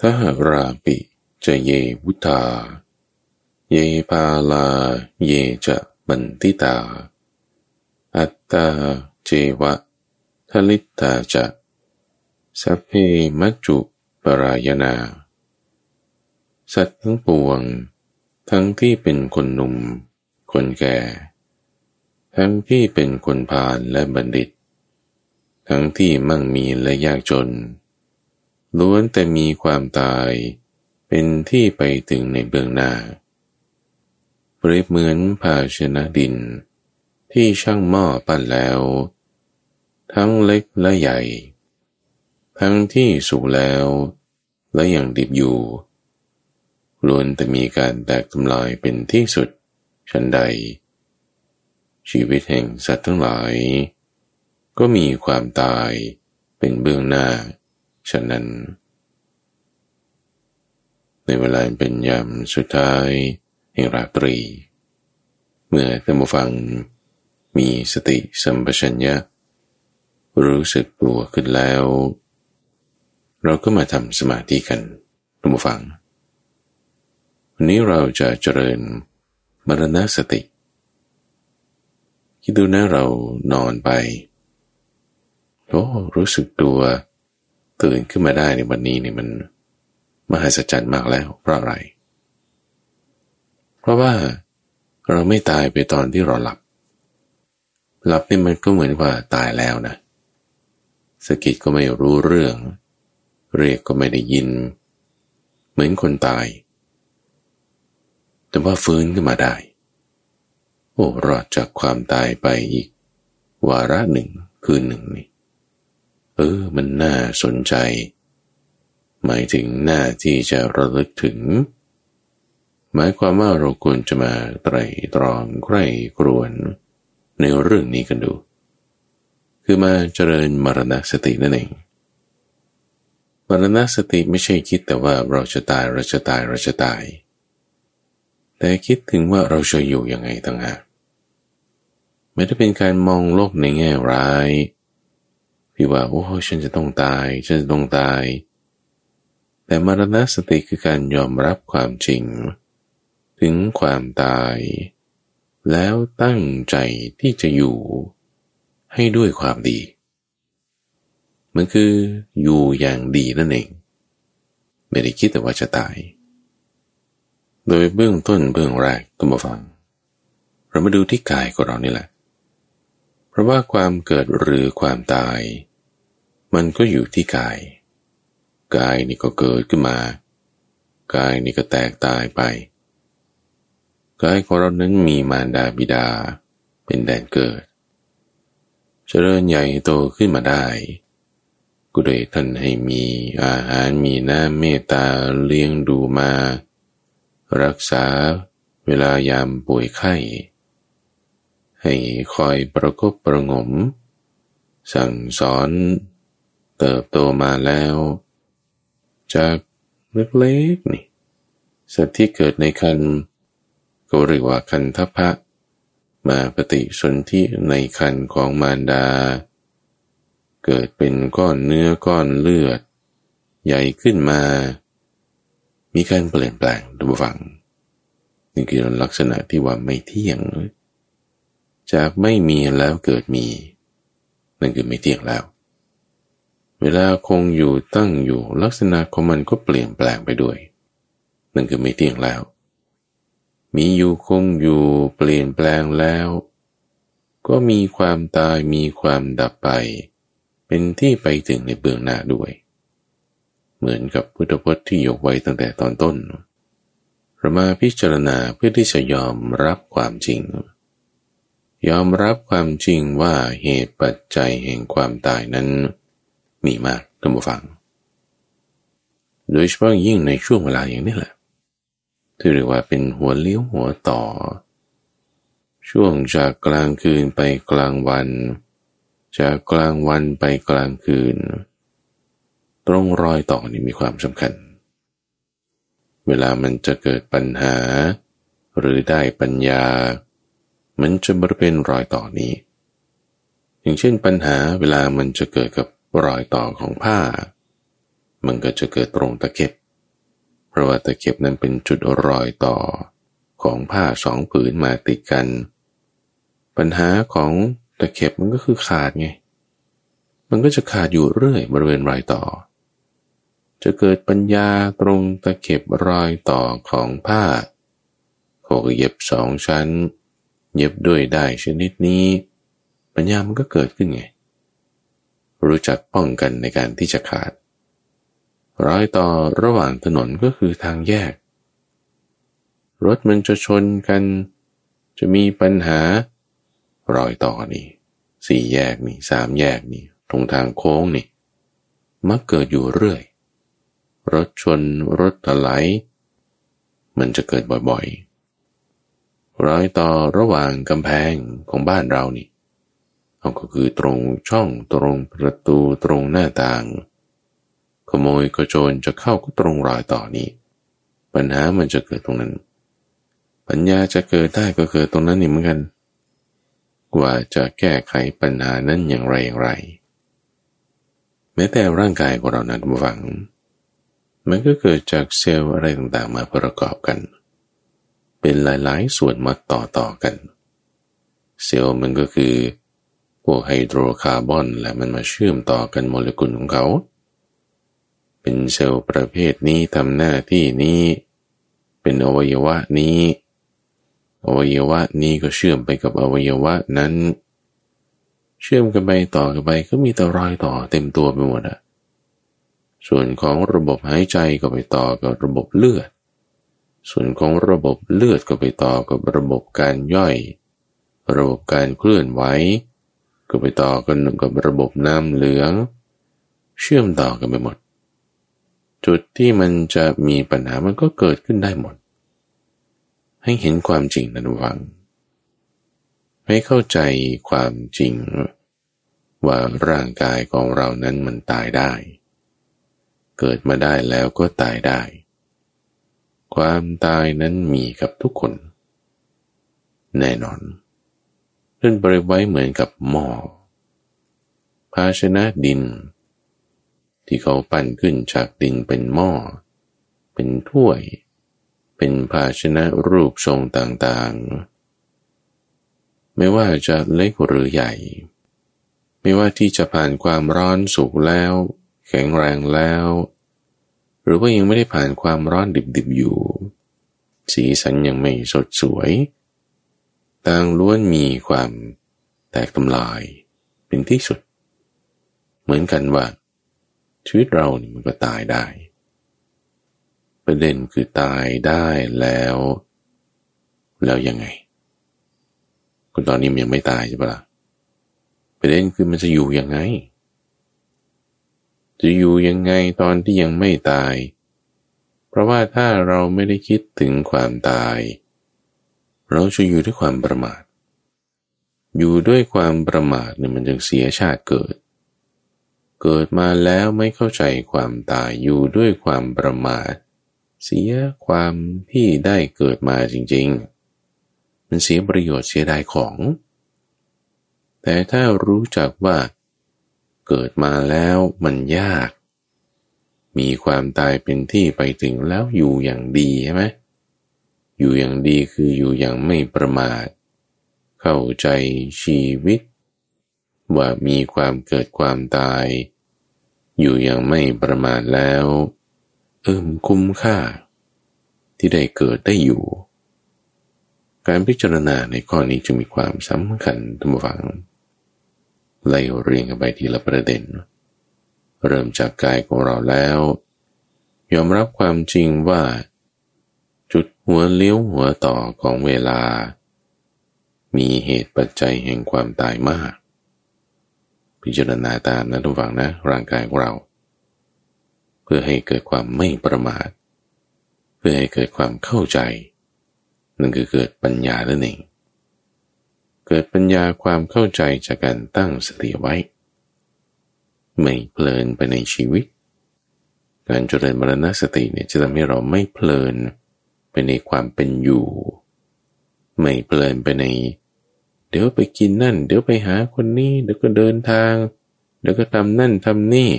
ถ้าหราปิจะเยวุธา เยปาลาเยจะบันติตา อัตตาเจวะทลิตาจะสัพเพมัจจุปรายนา สัตว์ทั้งปวง ทั้งที่เป็นคนหนุ่ม คนแก่ ทั้งที่เป็นคนพาลและบัณฑิต ทั้งที่มั่งมีและยากจน ล้วนแต่มีความตายเป็นที่ไปถึงในเบื้องหน้า เปรียบเหมือนภาชนะดิน ที่ช่างหม้อปั้นแล้ว ทั้งเล็กและใหญ่ ทั้งที่สุกแล้ว และยังดิบอยู่ล้วนแต่มีการแตกทำลายเป็นที่สุดชันใด ชีวิตแห่งสัตว์ทั้งหลาย ก็มีความตายเป็นเบื้องหน้า ฉะนั้น ในเวลาเป็นยามสุดท้ายแห่งราตรี เมื่อท่านผู้ฟังมีสติสัมปชัญญะ รู้สึกตัวขึ้นแล้ว เราก็มาทำสมาธิกันท่านผู้ฟัง วันนี้เราจะเจริญมรณสติคิดดูนะเรานอนไปโอ้รู้สึกตัว ตื่นขึ้นมาได้ในวันนี้เนี่ยมันมหัศจรรย์มากแล้ว เพราะอะไร เพราะว่าเราไม่ตายไปตอนที่เราหลับ หลับนี่มันก็เหมือนว่าตายแล้วนะสกิดก็ไม่รู้เรื่อง เรียกก็ไม่ได้ยิน เหมือนคนตาย แต่ว่าฟื้นขึ้นมาได้ โอ้รอดจากความตายไปอีก วาระหนึ่งคืนหนึ่งนี่ เออ มันน่าสนใจ หมายถึงหน้าที่จะระลึกถึง หมายความว่าเราควรจะมาไตรตรองใคร่ครวนในเรื่องนี้กันดู คือมาเจริญมรณสตินั่นเองมรณสติไม่ใช่คิดแต่ว่าเราจะตายเราจะตายเราจะตาย แต่คิดถึงว่าเราจะอยู่ยังไงต่างหากไม่ได้เป็นการมองโลกในแง่ร้าย พี่ว่าโอ้ฉันจะต้องตาย ฉันจะต้องตาย แต่มรณสติคือการยอมรับความจริง ถึงความตาย แล้วตั้งใจที่จะอยู่ให้ด้วยความดี มันคืออยู่อย่างดีนั่นเอง ไม่ได้คิดแต่ว่าจะตาย โดยเบื้องต้นเบื้องแรกต้องมาฟัง เรามาดูที่กายของเรานี่แหละ ราะว่าความเกิดหรือความตาย มันก็อยู่ที่กาย กายนี่ก็เกิดขึ้นมา กายนี่ก็แตกตายไป กายของเรานั้นมีมารดาบิดาเป็นแดนเกิด เจริญใหญ่โตขึ้นมาได้กุเดท่านให้มีอาหารมีน้ำเมตตาเลี้ยงดูมา รักษาเวลายามป่วยไข้ ให้คอยประกบประงม สั่งสอนเติบโตมาแล้ว จากเล็กๆนี่สัตว์ที่เกิดในคันก็เรียกว่าคันทพะ มาปฏิสนธิในคันของมารดา เกิดเป็นก้อนเนื้อก้อนเลือด ใหญ่ขึ้นมา มีการเปลี่ยนแปลงดูฟังนี่คือลักษณะที่ว่าไม่เที่ยง จากไม่มีแล้วเกิดมี นั่นคือไม่เที่ยงแล้ว เวลาคงอยู่ตั้งอยู่ลักษณะของมันก็เปลี่ยนแปลงไปด้วย นั่นคือไม่เที่ยงแล้ว มีอยู่คงอยู่เปลี่ยนแปลงแล้ว ก็มีความตายมีความดับไป เป็นที่ไปถึงในเบื้องหน้าด้วย เหมือนกับพุทธพจน์ที่ยกไว้ตั้งแต่ตอนต้นเรามาพิจารณาเพื่อที่จะยอมรับความจริง ยอมรับความจริงว่าเหตุปัจจัยแห่งความตายนั้น มีมากท่านผู้ฟัง โดยเฉพาะยิ่งในช่วงเวลาอย่างนี้แหละ ที่เรียกว่าเป็นหัวเลี้ยวหัวต่อ ช่วงจากกลางคืนไปกลางวัน จากกลางวันไปกลางคืน ตรงรอยต่อนี้มีความสำคัญ เวลามันจะเกิดปัญหา หรือได้ปัญญา มันจะบริเวณรอยต่อนี้ อย่างเช่นปัญหาเวลามันจะเกิดกับรอยต่อของผ้า มันก็จะเกิดตรงตะเข็บ เพราะว่าตะเข็บนั้นเป็นจุดรอยต่อของผ้าสองผืนมาติดกัน ปัญหาของตะเข็บมันก็คือขาดไง มันก็จะขาดอยู่เรื่อยบริเวณรอยต่อ จะเกิดปัญญาตรงตะเข็บรอยต่อของผ้าโขกเย็บสองชั้น เย็บด้วยได้ชนิดนี้ ปัญญามันก็เกิดขึ้นไง รู้จักป้องกันในการที่จะขาดรอยต่อระหว่างถนนก็คือทางแยก รถมันจะชนกัน จะมีปัญหารอยต่อนี่สี่แยกนี่สามแยกนี่ตรงทางโค้งนี่ มักเกิดอยู่เรื่อย รถชนรถถลายมันจะเกิดบ่อยๆ รอยต่อระหว่างกำแพงของบ้านเรานี่เอาก็คือตรงช่องตรงประตูตรงหน้าต่าง ขโมยกระโจนจะเข้าก็ตรงรอยต่อนี้ ปัญหามันจะเกิดตรงนั้น ปัญญาจะเกิดได้ก็เกิดตรงนั้นนี่เหมือนกันว่าจะแก้ไขปัญหานั้นอย่างไรอย่างไร แม้แต่ร่างกายของเรานั้นหวัง มันก็เกิดจากเซลล์อะไรต่างๆมาประกอบกันเป็นหลายๆ ส่วนมาต่อต่อกัน เซลล์มันก็คือ พวกไฮโดรคาร์บอนและมันมาเชื่อมต่อกันโมเลกุลของเขา เป็นเซลล์ประเภทนี้ทำหน้าที่นี้ เป็นอวัยวะนี้ อวัยวะนี้ก็เชื่อมไปกับอวัยวะนั้น เชื่อมกันไปต่อกันไปก็มีแต่รอยต่อเต็มตัวไปหมดอะส่วนของระบบหายใจก็ไปต่อกับระบบเลือด ส่วนของระบบเลือดก็ไปต่อกับระบบการย่อย ระบบการเคลื่อนไหวก็ไปต่อกันกับระบบน้ำเหลือง เชื่อมต่อกันไปหมด จุดที่มันจะมีปัญหามันก็เกิดขึ้นได้หมด ให้เห็นความจริงนั้นวัง ให้เข้าใจความจริง ว่าร่างกายของเรานั้นมันตายได้ เกิดมาได้แล้วก็ตายได้ ความตายนั้นมีกับทุกคน แน่นอนเล่นบริไว้เหมือนกับหม้อภาชนะดิน ที่เขาปั้นขึ้นจากดินเป็นหม้อ เป็นถ้วย เป็นภาชนะรูปทรงต่างๆ ไม่ว่าจะเล็กหรือใหญ่ ไม่ว่าที่จะผ่านความร้อนสุกแล้ว แข็งแรงแล้ว หรือว่ายังไม่ได้ผ่านความร้อนดิบๆอยู่ สีสันยังไม่สดสวย ต่างล้วนมีความแตกทำลายเป็นที่สุด เหมือนกันว่า ชีวิตเรานี่มันก็ตายได้ ประเด็นคือตายได้แล้ว แล้วยังไงคนตอนนี้มันยังไม่ตายใช่ปะละ่ะประเด็นคือมันจะอยู่ยังไง จะอยู่ยังไงตอนที่ยังไม่ตาย เพราะว่าถ้าเราไม่ได้คิดถึงความตาย เราจะอยู่ด้วยความประมาท อยู่ด้วยความประมาทเนี่ยมันจึงเสียชาติเกิด เกิดมาแล้วไม่เข้าใจความตายอยู่ด้วยความประมาท เสียความที่ได้เกิดมาจริง ๆ มันเสียประโยชน์เสียดายของ แต่ถ้ารู้จักว่า เกิดมาแล้วมันยาก มีความตายเป็นที่ไปถึงแล้วอยู่อย่างดีใช่ไหมอยู่อย่างดีคืออยู่อย่างไม่ประมาท เข้าใจชีวิต ว่ามีความเกิดความตาย อยู่อย่างไม่ประมาทแล้ว เอิมคุ้มค่า ที่ได้เกิดได้อยู่ การพิจารณาในข้อนี้จึงมีความสำคัญทุกฝัง ไล่เรียงกันไปทีละประเด็น เริ่มจากกายของเราแล้ว ยอมรับความจริงว่า จุดหัวเลี้ยวหัวต่อของเวลา มีเหตุปัจจัยแห่งความตายมาก พิจารณาตามนะทุกฝังนะ ร่างกายของเรา เพื่อให้เกิดความไม่ประมาท เพื่อให้เกิดความเข้าใจ นั่นคือเกิดปัญญานั่นเอง เกิดปัญญาความเข้าใจจากการตั้งสติไว้ ไม่เพลินไปในชีวิต การเจริญมรณสติเนี่ยจะทำให้เราไม่เพลินไปในความเป็นอยู่ ไม่เพลินไปใน เดี๋ยวไปกินนั่น เดี๋ยวไปหาคนนี้เดี๋ยวก็เดินทาง เดี๋ยวก็ทำนั่นทำนี่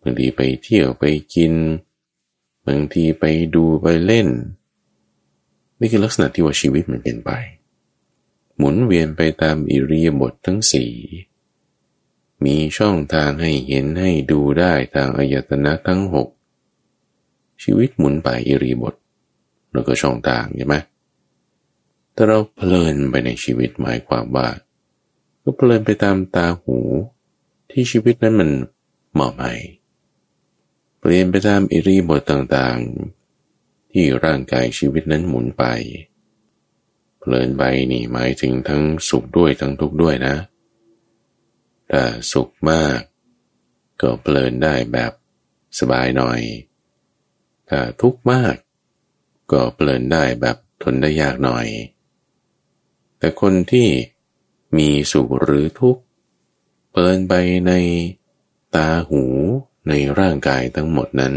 บางทีไปเที่ยวไปกินบางทีไปดูไปเล่นนี่คือลักษณะที่ว่าชีวิตมันเป็นไป หมุนเวียนไปตามอิริยาบถททั้งสี่มีช่องทางให้เห็นให้ดูได้ทางอายตนะทั้งหกชีวิตหมุนไปอิริบท แล้วก็ช่องทางใช่ไหมแต่เราเพลินไปในชีวิตหมายความว่า ก็เพลินไปตามตาหูที่ชีวิตนั้นมันเหมาะไหมเปลี่ยนไปตามอิริบทต่างๆ ที่ร่างกายชีวิตนั้นหมุนไป เพลินไปนี่หมายถึงทั้งสุขด้วยทั้งทุกข์ด้วยนะ ถ้าสุขมาก ก็เพลินได้แบบสบายหน่อย ถ้าทุกข์มาก ก็เพลินได้แบบทนได้ยากหน่อย แต่คนที่มีสุขหรือทุกข์เพลินไปในตาหูในร่างกายทั้งหมดนั้น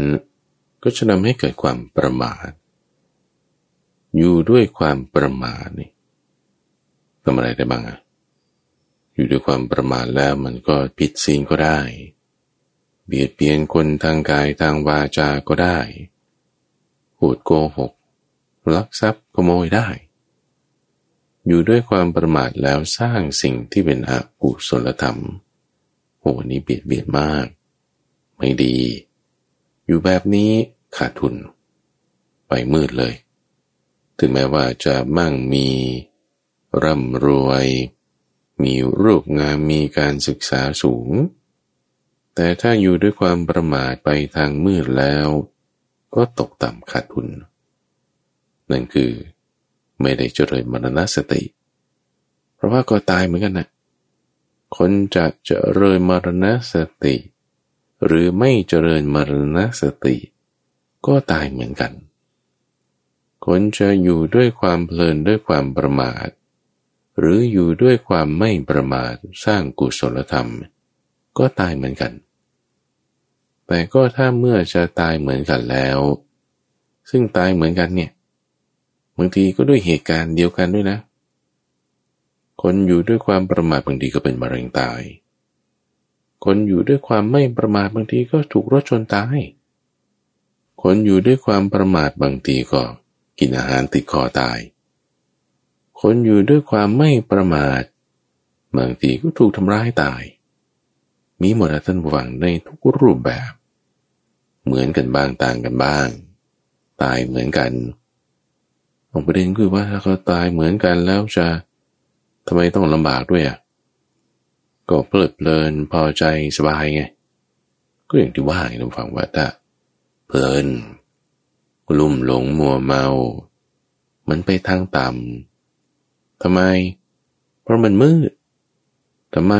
ก็จะทำให้เกิดความประมาท อยู่ด้วยความประมาทนี่ทำอะไรได้บ้างอะอยู่ด้วยความประมาทแล้วมันก็ผิดศีลก็ได้ เบียดเบียนคนทางกายทางวาจาก็ได้พูดโกหก ลักทรัพย์ขโมยได้ อยู่ด้วยความประมาทแล้วสร้างสิ่งที่เป็นอกุศลธรรมโหนี้เบียดเบียนมาก ไม่ดี อยู่แบบนี้ขาดทุน ไปมืดเลย ถึงแม้ว่าจะมั่งมี ร่ำรวย มีรูปงามมีการศึกษาสูง แต่ถ้าอยู่ด้วยความประมาทไปทางมืดแล้ว ก็ตกต่ำขาดทุน นั่นคือไม่ได้เจริญมรณสติ เพราะว่าก็ตายเหมือนกันนะคนจะเจริญมรณสติ หรือไม่เจริญมรณสติ ก็ตายเหมือนกัน คนจะอยู่ด้วยความเพลินด้วยความประมาท หรืออยู่ด้วยความไม่ประมาทสร้างกุศลธรรม ก็ตายเหมือนกัน แต่ก็ถ้าเมื่อจะตายเหมือนกันแล้ว ซึ่งตายเหมือนกันเนี่ยบางทีก็ด้วยเหตุการณ์เดียวกันด้วยนะ คนอยู่ด้วยความประมาทบางทีก็เป็นมะเร็งตาย คนอยู่ด้วยความไม่ประมาทบางทีก็ถูกรถชนตาย คนอยู่ด้วยความประมาทบางทีก็ กินอาหารติดคอตาย คนอยู่ด้วยความไม่ประมาทบางทีก็ถูกทำร้ายตาย มีหมดท่านหวังในทุกรูปแบบ เหมือนกันบ้างต่างกันบ้าง ตายเหมือนกันองประเด็นคือว่าถ้าเขาตายเหมือนกันแล้วจะทำไมต้องลำบากด้วยอะก็เพลิดเพลินพอใจสบายไง ก็อย่างที่ว่าไงท่านฟังว่าถ้าเพลิน ลุ่มหลงมัวเมา มันไปทางต่ำทำไม เพราะมันมืดทำไม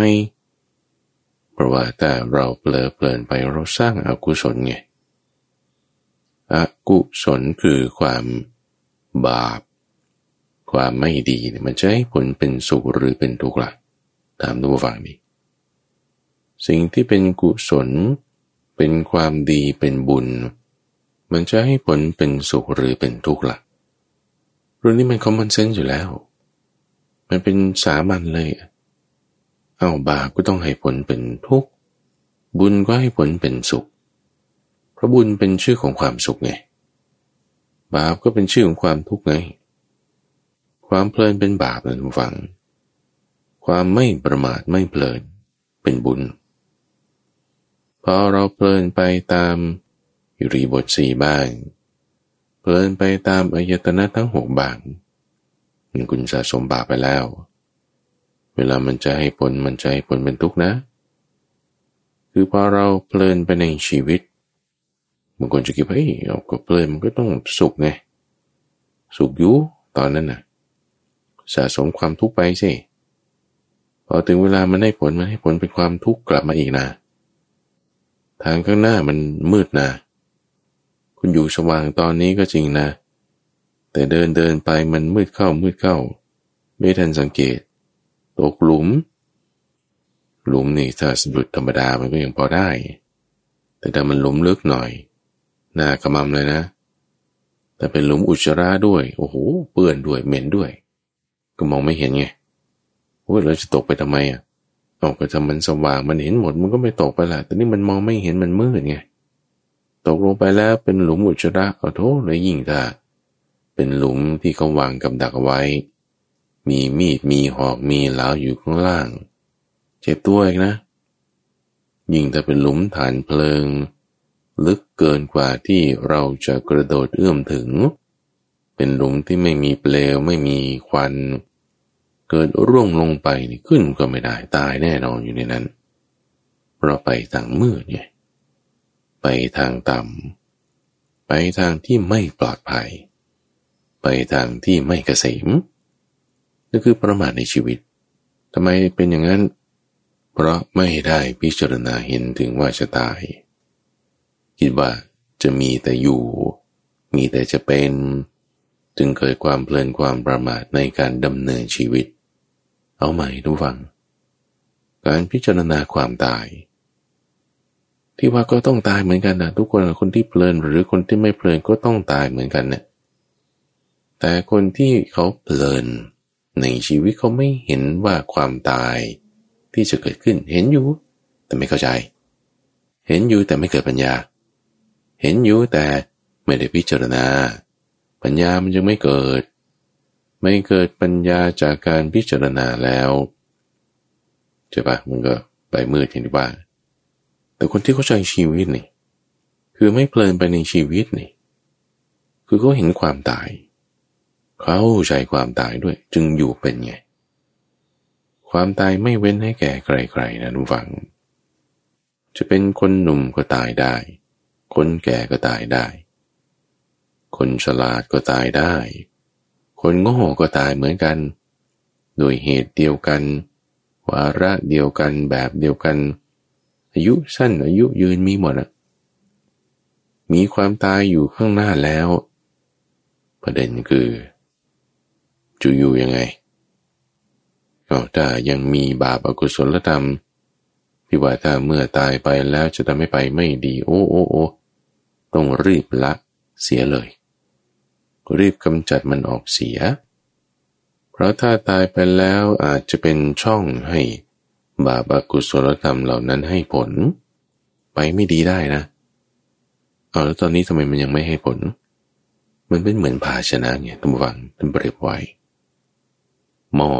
เพราะว่าแต่เราเปลอเพลินไปเราสร้างอากุศลไงอกุศลคือความบาป ความไม่ดีมันจะให้ผลเป็นสุขหรือเป็นทุกข์ล่ะตามดูฟังนี้สิ่งที่เป็นกุศล เป็นความดีเป็นบุญ มันจะให้ผลเป็นสุขหรือเป็นทุกข์ล่ะเรื่องนี้มันคอมมอนเซนส์อยู่แล้ว มันเป็นสามัญเลย เอาบาปก็ต้องให้ผลเป็นทุกข์บุญก็ให้ผลเป็นสุข เพราะบุญเป็นชื่อของความสุขไง บาปก็เป็นชื่อของความทุกข์ไง ความเพลินเป็นบาปนะทุกฝัง ความไม่ประมาทไม่เพลินเป็นบุญ พอเราเพลินไปตาม ยุรีบทสี่บ้าง เพลินไปตามอายตนะทั้งหกบางมันคุณสะสมบาปไปแล้ว เวลามันจะให้ผลมันจะให้ผลเป็นทุกข์นะ คือพอเราเพลินไปในชีวิตบางคนจะคิดว่าเฮ้ยเราก็เพลินมันก็ต้องสุขไง สุขอยู่ตอนนั้นน่ะ สะสมความทุกข์ไปสิพอถึงเวลามันให้ผลมันให้ผลเป็นความทุกข์กลับมาอีกนะ ทางข้างหน้ามันมืดนะ คุณอยู่สว่างตอนนี้ก็จริงนะ แต่เดินเดินไปมันมืดเข้ามืดเข้า ไม่ทันสังเกต ตกหลุม หลุมนี่ถ้าสะดุดธรรมดามันก็ยังพอได้ แต่ถ้ามันหลุมลึกหน่อยน่ากระมำเลยนะ แต่เป็นหลุมอุจจาระด้วย โอ้โห เปื้อนด้วยเหม็นด้วย ก็มองไม่เห็นไงโอ้ยเราจะตกไปทำไมอะออกไปทำมันสว่างมันเห็นหมดมันก็ไม่ตกไปละแต่นี่มันมองไม่เห็นมันมืดไง ตกลงไปแล้วเป็นหลุมอุจจาระเอโทษเลยยิ่งถ้าเป็นหลุมที่เขาวางกับดักไว้ มีมีดมีหอกมีเหลาอยู่ข้างล่าง เจ็บตัวอีกนะ ยิ่งถ้าเป็นหลุมฐานเพลิง ลึกเกินกว่าที่เราจะกระโดดเอื้อมถึง เป็นหลุมที่ไม่มีเปลวไม่มีควัน เกิดร่วงลงไปนี่ขึ้นก็ไม่ได้ตายแน่นอนอยู่ในนั้น เราไปทางมืดเนี่ย ไปทางต่ำไปทางที่ไม่ปลอดภัย ไปทางที่ไม่เกษมนั่นคือประมาทในชีวิตทำไมเป็นอย่างนั้น เพราะไม่ได้พิจารณาเห็นถึงว่าจะตาย คิดว่าจะมีแต่อยู่ มีแต่จะเป็น จึงเกิดความเพลินความประมาทในการดำเนินชีวิต เอาใหม่ทุกฝัง การพิจารณาความตาย ที่ว่าก็ต้องตายเหมือนกันนะทุกคนคนที่เพลินหรือคนที่ไม่เพลินก็ต้องตายเหมือนกันเนะี่ยแต่คนที่เขาเพลินในชีวิตเขาไม่เห็นว่าความตายที่จะเกิดขึ้นเห็นอยู่ แต่ไม่เข้าใจ เห็นอยู่แต่ไม่เกิดปัญญา เห็นอยู่แต่ไม่ได้พิจารณา ปัญญามันยังไม่เกิด ไม่เกิดปัญญาจากการพิจารณาแล้วใช่ปะมันก็ไปมืดอย่างที่ว่า แต่คนที่เข้าใจชีวิตนี่ คือไม่เพลินไปในชีวิตนี่ คือเขาเห็นความตาย เขาใจความตายด้วย จึงอยู่เป็นไง ความตายไม่เว้นให้แก่ใครๆนะทุกฝัง จะเป็นคนหนุ่มก็ตายได้ คนแก่ก็ตายได้ คนฉลาดก็ตายได้ คนโง่ก็ตายเหมือนกัน โดยเหตุเดียวกัน วาระเดียวกันแบบเดียวกัน อายุสั้นอายุยืนมีหมดอะมีความตายอยู่ข้างหน้าแล้ว ประเด็นคือจะอยู่ยังไงก็ถ้ายังมีบาปอกุศลธรรมที่ว่าถ้าเมื่อตายไปแล้วจะทำให้ไปไม่ดี โอ้โอ้โอ้ต้องรีบละเสียเลย รีบกำจัดมันออกเสีย เพราะถ้าตายไปแล้วอาจจะเป็นช่องให้ บาปอากุศลธรรมเหล่านั้นให้ผล ไปไม่ดีได้นะ เอาแล้วตอนนี้ทำไมมันยังไม่ให้ผล มันเป็นเหมือนภาชนะเนี่ยตั้งวังตั้งเปรียบไว้หม้อ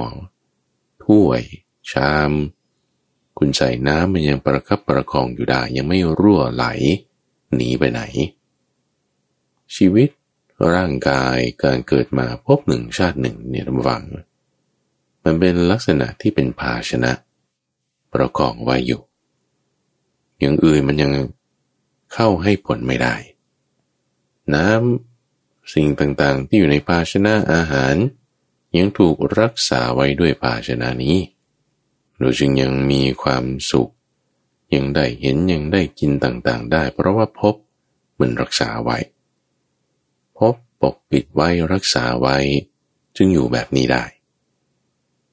ถ้วย ชาม คุณใส่น้ำมันยังประคับประคองอยู่ได้ ยังไม่รั่วไหล หนีไปไหน ชีวิตร่างกายการเกิดมาพบหนึ่งชาติหนึ่งเนี่ยตั้งวัง มันเป็นลักษณะที่เป็นภาชนะเประกอบไว้อยู่ อย่างอื่นมันยังเข้าให้ผลไม่ได้ น้ำสิ่งต่างๆ ที่อยู่ในภาชนะอาหาร ยังถูกรักษาไว้ด้วยภาชนะนี้ เราจึงยังมีความสุข ยังได้เห็นยังได้กินต่างๆ ได้ เพราะว่าพบมันรักษาไว้ พบปกปิดไว้รักษาไว้ จึงอยู่แบบนี้ได้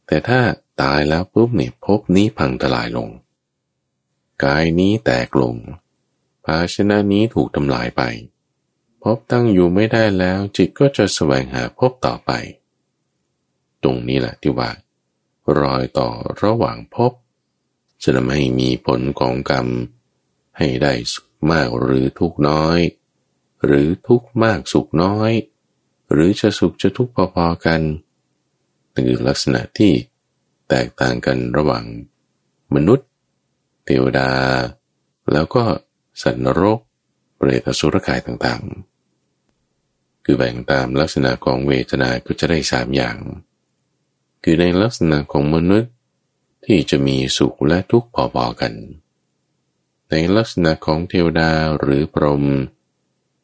แต่ถ้า ตายแล้วปุ๊บเนี่ยภพนี้พังทลายลง กายนี้แตกลง ภาชนะนี้ถูกทำลายไปพบตั้งอยู่ไม่ได้แล้วจิตก็จะแสวงหาพบต่อไป ตรงนี้แหละที่ว่า รอยต่อระหว่างพบจะทำให้มีผลของกรรม ให้ได้สุขมากหรือทุกน้อย หรือทุกมากสุขน้อย หรือจะสุขจะทุกพอๆกันนั่นคือลักษณะที่ แตกต่างกันระหว่างมนุษย์ เทวดา แล้วก็สัตว์นรก เปรตอสุรกายต่างๆ คือแบ่งตามลักษณะของเวทนาก็จะได้สามอย่าง คือในลักษณะของมนุษย์ที่จะมีสุขและทุกข์พอๆกัน ในลักษณะของเทวดาหรือพรหม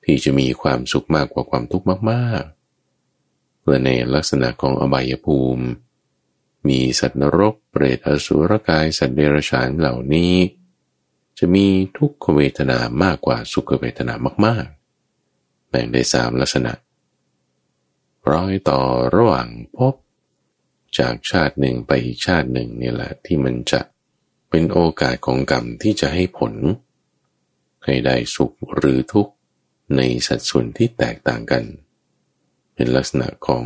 ที่จะมีความสุขมากกว่าความทุกข์มากๆและในลักษณะของอบายภูมิ มีสัตว์นรกเปรตอสุรกายสัตว์เดรัจฉานเหล่านี้ จะมีทุกขเวทนามากกว่าสุขเวทนามากๆ แบ่งได้สามลักษณะ ร้อยต่อระหว่างพบ จากชาติหนึ่งไปอีกชาติหนึ่งนี่แหละที่มันจะเป็นโอกาสของกรรมที่จะให้ผล ให้ได้สุขหรือทุกข์ในสัดส่วนที่แตกต่างกัน เป็นลักษณะของ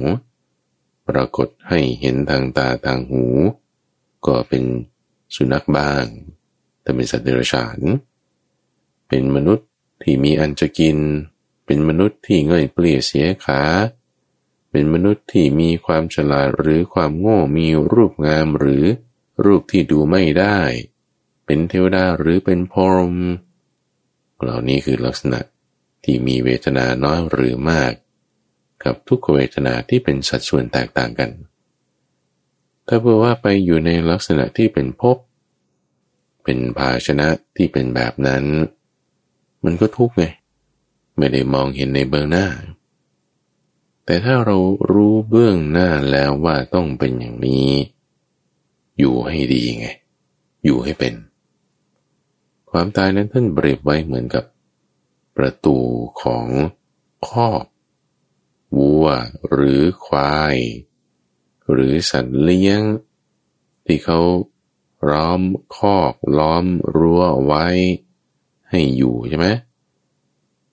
ปรากฏให้เห็นทางตาทางหู ก็เป็นสุนัขบ้าง แต่เป็นสัตว์เดรัจฉาน เป็นมนุษย์ที่มีอันจะกิน เป็นมนุษย์ที่เง่อยเปลี่ยเสียขา เป็นมนุษย์ที่มีความฉลาดหรือความโง่มีรูปงามหรือรูปที่ดูไม่ได้ เป็นเทวดาหรือเป็นพรหมเหล่านี้คือลักษณะที่มีเวทนาน้อยหรือมาก กับทุกเวทนาที่เป็นสัดส่วนแตกต่างกัน ถ้าเพื่อว่าไปอยู่ในลักษณะที่เป็นภพเป็นภาชนะที่เป็นแบบนั้น มันก็ทุกข์ไง ไม่ได้มองเห็นในเบื้องหน้า แต่ถ้าเรารู้เบื้องหน้าแล้วว่าต้องเป็นอย่างนี้ อยู่ให้ดีไง อยู่ให้เป็น ความตายนั้นท่านเปรียบไว้เหมือนกับประตูของคอก วัวหรือควาย หรือสัตว์เลี้ยง ที่เขาล้อมคอกล้อมรั้วไว้ให้อยู่ใช่ไหม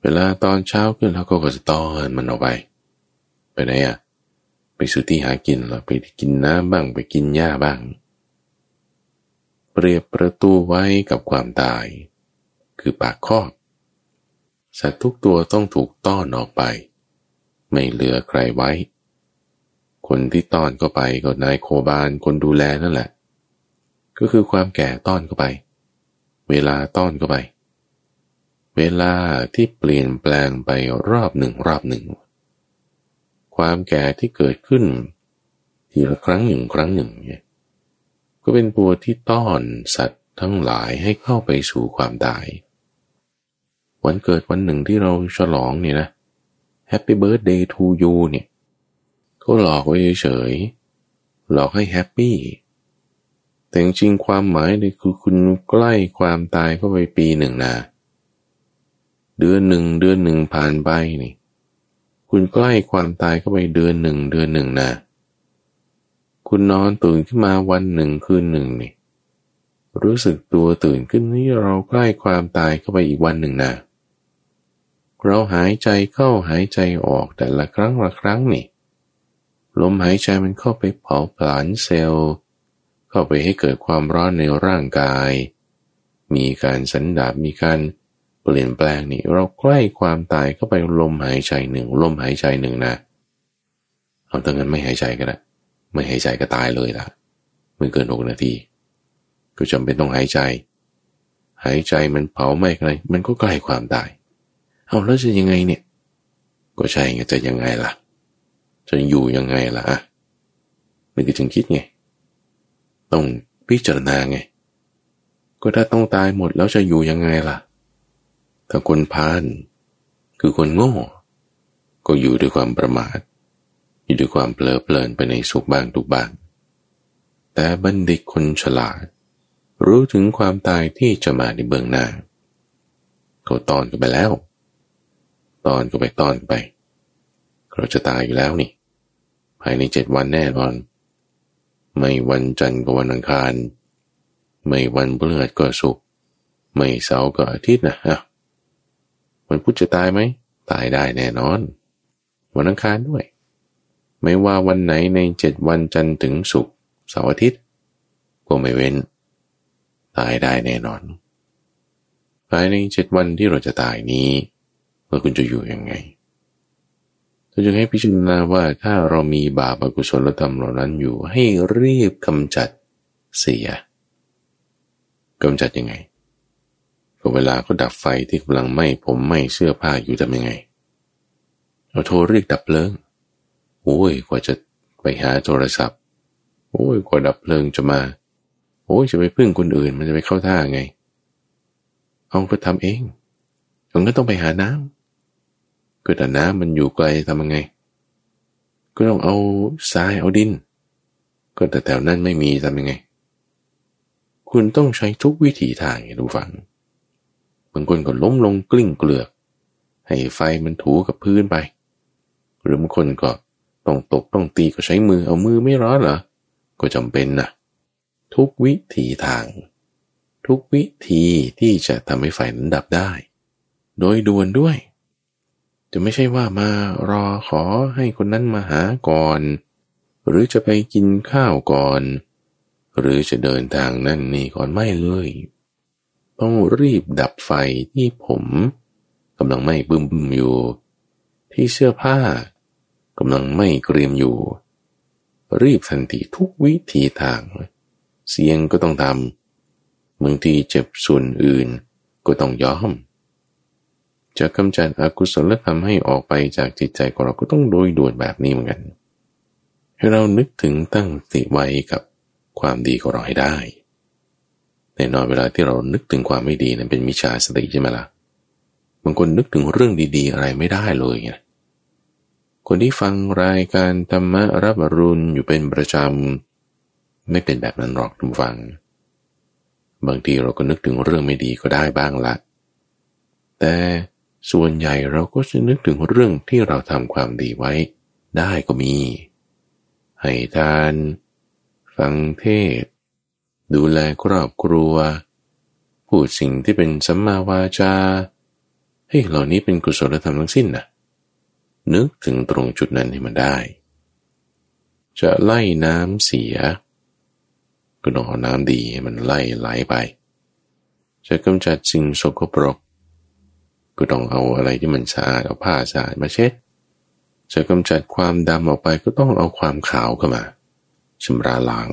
เวลาตอนเช้าขึ้นแล้วก็จะต้อนมันออกไป ไปไหนอะไปสู่ที่หากินหรอไปกินน้ำบ้างไปกินหญ้าบ้าง เปรียบประตูไว้กับความตาย คือปากคอกสัตว์ทุกตัวต้องถูกต้อนออกไป ไม่เหลือใครไว้ คนที่ต้อนก็ไปก็นายโคบานคนดูแลนั่นแหละ ก็คือความแก่ต้อนเข้าไป เวลาต้อนเข้าไป เวลาที่เปลี่ยนแปลงไปรอบหนึ่งรอบหนึ่ง ความแก่ที่เกิดขึ้น ทีละครั้งหนึ่งครั้งหนึ่งเนี่ยก็เป็นตัวที่ต้อนสัตว์ทั้งหลายให้เข้าไปสู่ความตาย วันเกิดวันหนึ่งที่เราฉลองเนี่ยนะ Happy Birthday to you เนี่ยก็หลอกไว้เฉยหลอกให้แฮปปี้แต่จริงความหมายเลยคือคุณใกล้ความตายเข้าไปปีหนึ่งนะเดือนหนึ่งเดือนหนึ่งผ่านไปนี่คุณใกล้ความตายเข้าไปเดือนหนึ่งเดือนหนึ่งนะคุณนอนตื่นขึ้นมาวันหนึ่งคืนหนึ่งนี่รู้สึกตัวตื่นขึ้นนี่เราใกล้ความตายเข้าไปอีกวันหนึ่งนะ เราหายใจเข้าหายใจออกแต่ละครั้งละครั้งนี่ลมหายใจมันเข้าไปเผาผลาญเซลล์ เข้าไปให้เกิดความร้อนในร่างกาย มีการสันดาบมีการเปลี่ยนแปลงนี่เราใกล้ความตายเข้าไปลมหายใจหนึ่งลมหายใจหนึ่งนะเอาตั้งนั้นไม่หายใจก็ได้ไม่หายใจก็ตายเลยล่ะไม่เกินหกนาทีก็จำเป็นต้องหายใจ หายใจมันเผาไหม้อะไรมันก็ใกล้ความตาย เอาแล้วจะยังไงเนี่ย ก็ใช่ไงจะยังไงล่ะ จะอยู่ยังไงล่ะอะมันก็จึงคิดไง ต้องพิจารณาไง ก็ถ้าต้องตายหมดแล้วจะอยู่ยังไงล่ะ ถ้าคนพานคือคนโง่ ก็อยู่ด้วยความประมาท อยู่ด้วยความเพลิดเพลินไปในสุขบ้างทุกบ้าง แต่บัณฑิตคนฉลาด รู้ถึงความตายที่จะมาในเบื้องหน้าเขาตอนกันไปแล้ว ตอนก็ไปตอนไป เราจะตายอยู่แล้วนี่ ภายในเจ็ดวันแน่นอน ไม่วันจันทร์ก็วันอังคาร ไม่วันพฤหัสก็ศุกร์ไม่เสาร์ก็อาทิตย์นะฮะวันพุธจะตายไหม ตายได้แน่นอน วันอังคารด้วย ไม่ว่าวันไหนในเจ็ดวันจันทร์ถึงศุกร์เสาร์อาทิตย์ ก็ไม่เว้น ตายได้แน่นอน ภายในเจ็ดวันที่เราจะตายนี้ ว่าคุณจะอยู่ยังไงเราจะให้พิจารณาว่าถ้าเรามีบาปอกุศลธรรมเหล่านั้นอยู่ให้รีบกำจัดเสียกำจัดยังไงก็เวลาก็ดับไฟที่กำลังไหม้ผมไหม้เสื้อผ้าอยู่ทำยังไงเราโทรเรียกดับเพลิงโอ้ยกว่าจะไปหาโทรศัพท์ โอ้ยกว่าดับเพลิงจะมา โอ้ยจะไปพึ่งคนอื่นมันจะไปเข้าท่าไง เอาก็ทำเองมันก็ต้องไปหาน้ำ ก็แต่น้ำมันอยู่ไกลทำยังไง ก็ต้องเอาทรายเอาดิน ก็แต่แถวนั้นไม่มีทำยังไง คุณต้องใช้ทุกวิถีทางดูฟังบางคนก็ล้มลงกลิ้งเกลือก ให้ไฟมันถูกับพื้นไป หรือบางคนก็ต้องตกต้องตีก็ใช้มือเอามือไม่ร้อนเหรอ ก็จำเป็นนะทุกวิถีทาง ทุกวิธีที่จะทำให้ไฟนั้นดับได้ โดยด่วนด้วย จะไม่ใช่ว่ามารอขอให้คนนั้นมาหาก่อน หรือจะไปกินข้าวก่อน หรือจะเดินทางนั่นนี่ก่อนไม่เลย ต้องรีบดับไฟที่ผมกำลังไหม่บึ้มบึมอยู่ ที่เสื้อผ้ากำลังไหม่เกรียมอยู่ รีบทันทีทุกวิธีทาง เสียงก็ต้องทำบางทีเจ็บส่วนอื่นก็ต้องยอม จะกำจัดอกุศลธรรมให้ออกไปจากจิตใจของเราก็ต้องโดยด่วนแบบนี้เหมือนกัน ให้เรานึกถึงตั้งติไว้กับความดีของเราให้ได้ในนอนเวลาที่เรานึกถึงความไม่ดีนั้นเป็นมิจฉาสติใช่ไหมละ่ะบางคนนึกถึงเรื่องดีๆ อะไรไม่ได้เลยไงคนที่ฟังรายการธรรมะรับรุณอยู่เป็นประจำไม่เป็นแบบนั้นหรอกทุกฟัง บางทีเราก็นึกถึงเรื่องไม่ดีก็ได้บ้างละแต่ ส่วนใหญ่เราก็จะนึกถึงเรื่องที่เราทำความดีไว้ ได้ก็มี ให้ทาน ฟังเทศ ดูแลครอบครัว พูดสิ่งที่เป็นสัมมาวาจาเฮ้ยเหล่านี้เป็นกุศลธรรมทั้งสิ้นนะนึกถึงตรงจุดนั้นให้มันได้ จะไล่น้ำเสีย ก็ต้องเอาน้ำดีมันไล่ไหลไป จะกำจัดสิ่งสกปรก ก็ต้องเอาอะไรที่มันสะอาดเอาผ้าสะอาดมาเช็ดจะกำจัดความดำออกไปก็ต้องเอาความขาวเข้ามาชำระล้าง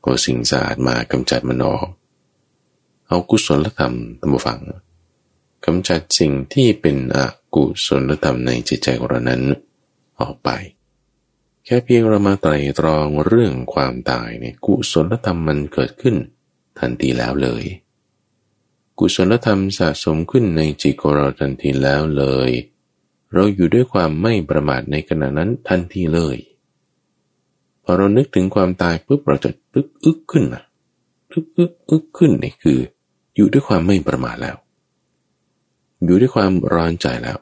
เอาสิ่งสะอาดมากำจัดมันออกเอากุศลธรรมตั้งฝังกำจัดสิ่งที่เป็นอกุศลธรรมในจิตใจของเรานั้นออกไป แค่เพียงเรามาไตรตรองเรื่องความตายเนี่ยกุศลธรรมมันเกิดขึ้นทันทีแล้วเลย กุศลธรรมสะสมขึ้นในจิตของเราทันทีแล้วเลย เราอยู่ด้วยความไม่ประมาทในขณะนั้นทันทีเลย พอเรานึกถึงความตายปุ๊บเราจะตึกอึกขึ้นนะตึกอึกอึกขึ้นนี่คือ อยู่ด้วยความไม่ประมาทแล้ว อยู่ด้วยความร้อนใจแล้ว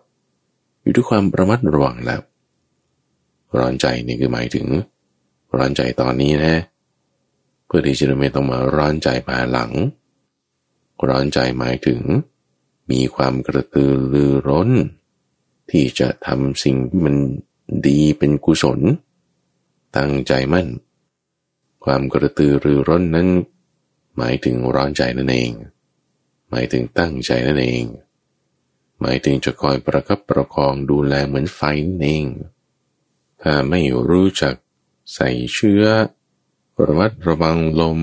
อยู่ด้วยความระมัดระวังแล้ว ร้อนใจนี่คือหมายถึง ร้อนใจตอนนี้นะ เพื่อที่จะไม่ต้องมาร้อนใจภายหลัง ร้อนใจหมายถึง มีความกระตือรือร้น ที่จะทำสิ่งที่มันดีเป็นกุศล ตั้งใจมั่น ความกระตือรือร้นนั้น หมายถึงร้อนใจนั่นเอง หมายถึงตั้งใจนั่นเอง หมายถึงจะคอยประคับประคองดูแลเหมือนไฟนั่นเอง ถ้าไม่รู้จักใส่เชื้อระมัดระวังลม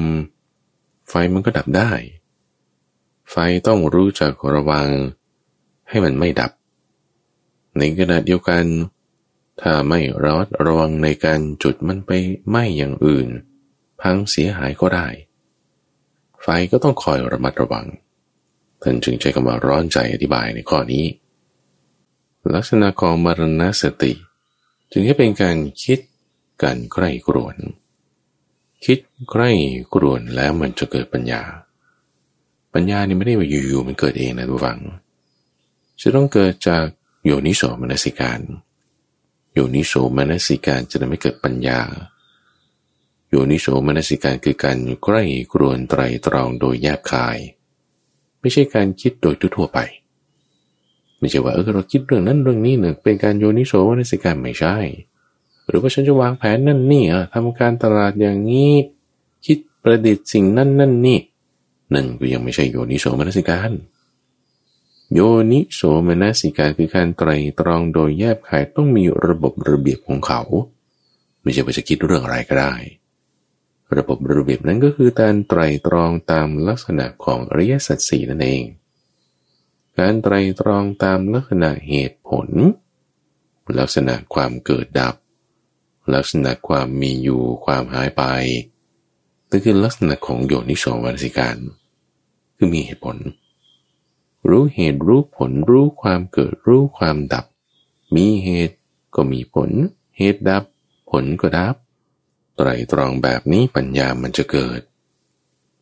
ไฟมันก็ดับได้ ไฟต้องรู้จักระวัง ให้มันไม่ดับ ในขณะเดียวกัน ถ้าไม่ระมัดระวังในการจุดมันไปไหม้อย่างอื่น พังเสียหายก็ได้ ไฟก็ต้องคอยระมัดระวังท่านจึงใช้คำว่าร้อนใจอธิบายในข้อนี้ ลักษณะของมรณสติ จึงให้เป็นการคิดการใคร่กรวนคิดใคร่กรวนแล้วมันจะเกิดปัญญา ปัญญานี่ไม่ได้ว่าอยู่ๆมันเกิดเองนะทุกฝัง จะต้องเกิดจากโยนิโสมนสิการโยนิโสมนสิการจะทำให้เกิดปัญญาโยนิโสมนสิการคือการใกล้กรวนไตรตรองโดยแยบคาย ไม่ใช่การคิดโดยทั่วไป ไม่ใช่ว่าเออเราคิดเรื่องนั้นเรื่องนี้หนึ่งเป็นการโยนิโสมนสิการไม่ใช่ หรือว่าฉันจะวางแผนนั่นนี่อะทำการตลาดอย่างนี้ คิดประดิษฐ์สิ่งนั่นนั่นนี่ นั่นก็ยังไม่ใช่โยนิโสมนสิการ โยนิโสมนสิการคือการไตรตรองโดยแยบขายต้องมีระบบระเบียบของเขา ไม่ใช่ว่าจะคิดเรื่องอะไรก็ได้ ระบบระเบียบนั้นก็คือการไตรตรองตามลักษณะของอริยสัจสี่นั่นเอง การไตรตรองตามลักษณะเหตุผล ลักษณะความเกิดดับ ลักษณะความมีอยู่ความหายไปนั่นคือลักษณะของโยนิโสมนสิการ คือมีเหตุผล รู้เหตุรู้ผลรู้ความเกิดรู้ความดับ มีเหตุก็มีผล เหตุดับ ผลก็ดับไตรตรองแบบนี้ปัญญามันจะเกิด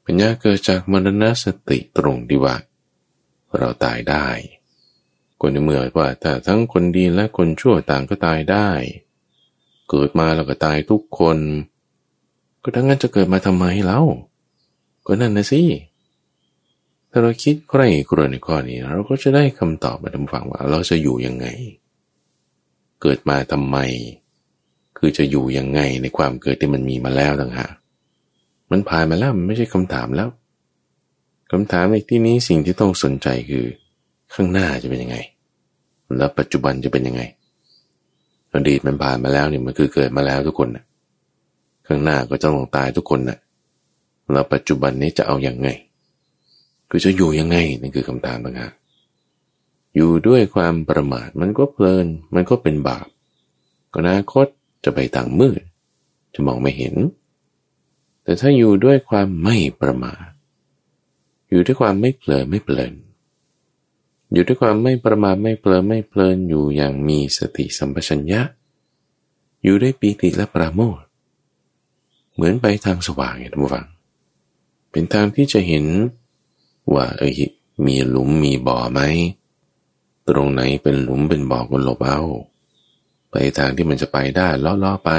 ปัญญาเกิดจากมรณสติตรงที่ว่า เราตายได้คนในเมื่อว่าแต่ทั้งคนดีและคนชั่วต่างก็ตายได้ เกิดมาแล้วก็ตายทุกคน ก็ทั้งนั้นจะเกิดมาทำไมเล่าก็นั่นนะสิ ถ้าเราคิดใครกรในข้อนี้ เราก็จะได้คำตอบมาทำฟังว่า เราจะอยู่ยังไง เกิดมาทำไม คือจะอยู่ยังไงในความเกิดที่มันมีมาแล้วต่างหากมันผ่านมาแล้วมันไม่ใช่คำถามแล้วคำถามในที่นี้สิ่งที่ต้องสนใจคือ ข้างหน้าจะเป็นยังไง แล้วปัจจุบันจะเป็นยังไงอดีตมันผ่านมาแล้วเนี่ยมันคือเกิดมาแล้วทุกคนนะข้างหน้าก็จะต้องตายทุกคนนะ่ะแล้วปัจจุบันนี้จะเอาอยัางไง คือจะอยู่ยังไงนั่นคือคำถามต่างหากอยู่ด้วยความประมาทมันก็เพลิน มันก็เป็นบาปอนาคตจะไปทางมืด จะมองไม่เห็น แต่ถ้าอยู่ด้วยความไม่ประมาทอยู่ด้วยความไม่เพลินไม่เพลิน อยู่ด้วยความไม่ประมาทไม่เพลินไม่เพลินอยู่อย่างมีสติสัมปชัญญะ อยู่ด้วยปีติและปราโมทเหมือนไปทางสว่างอย่างท่านผู้ฟัง เป็นทางที่จะเห็น ว่าเอ้ยมีหลุมมีบ่อไหม ตรงไหนเป็นหลุมเป็นบ่อก็หลบเอา ไปทางที่มันจะไปได้ล่อๆไป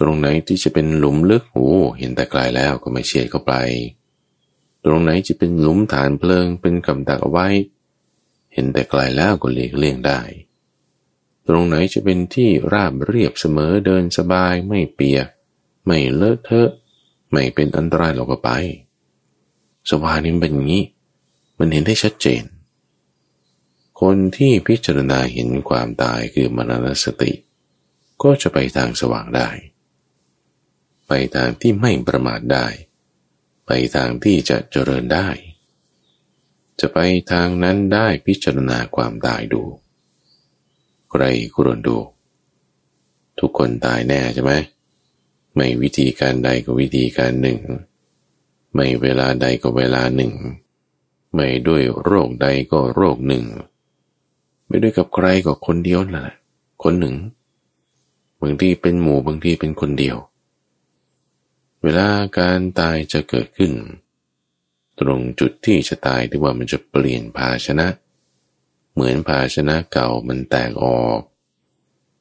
ตรงไหนที่จะเป็นหลุมลึกโอ้เห็นแต่ไกลแล้วก็ไม่เชียเข้าไป ตรงไหนจะเป็นหลุมฐานเพลิงเป็นกำดักเอาไว้ เห็นแต่ไกลแล้วก็เลี่ยกเลี่ยงได้ ตรงไหนจะเป็นที่ราบเรียบเสมอเดินสบายไม่เปียก ไม่เลอะเทอะ ไม่เป็นอันตรายเราก็ไป สว่านี่เป็นอย่างนี้ มันเห็นได้ชัดเจน คนที่พิจารณาเห็นความตายคือมรณสติ ก็จะไปทางสว่างได้ ไปทางที่ไม่ประมาทได้ ไปทางที่จะเจริญได้ จะไปทางนั้นได้พิจารณาความตายดู ใครกรนดู ทุกคนตายแน่ใช่ไหมไม่วิธีการใดก็วิธีการหนึ่ง ไม่เวลาใดก็เวลาหนึ่ง ไม่ด้วยโรคใดก็โรคหนึ่ง ไม่ด้วยกับใครก็คนเดียวนั่นแหละคนหนึ่ง บางทีเป็นหมู่บางทีเป็นคนเดียว เวลาการตายจะเกิดขึ้น ตรงจุดที่จะตายที่ว่ามันจะเปลี่ยนภาชนะ เหมือนภาชนะเก่ามันแตกออก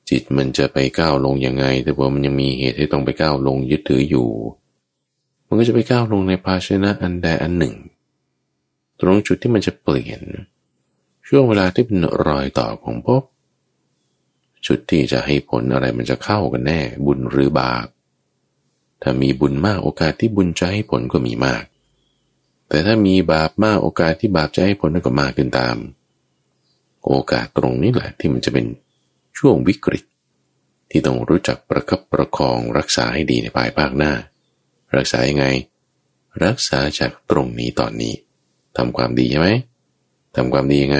จิตมันจะไปก้าวลงยังไง แต่ว่ามันยังมีเหตุให้ต้องไปก้าวลงยึดถืออยู่ มันก็จะไปก้าวลงในภาชนะอันใดอันหนึ่ง ตรงจุดที่มันจะเปลี่ยน ช่วงเวลาที่เป็นรอยต่อของภพชุดที่จะให้ผลอะไรมันจะเข้ากันแน่ บุญหรือบาป ถ้ามีบุญมากโอกาสที่บุญจะให้ผลก็มีมาก แต่ถ้ามีบาปมากโอกาสที่บาปจะให้ผลก็มากขึ้นตาม โอกาสตรงนี้แหละที่มันจะเป็นช่วงวิกฤต ที่ต้องรู้จักประคับประคองรักษาให้ดีในภายภาคหน้า รักษายังไง รักษาจากตรงนี้ตอนนี้ทำความดีใช่ไหมทำความดียังไง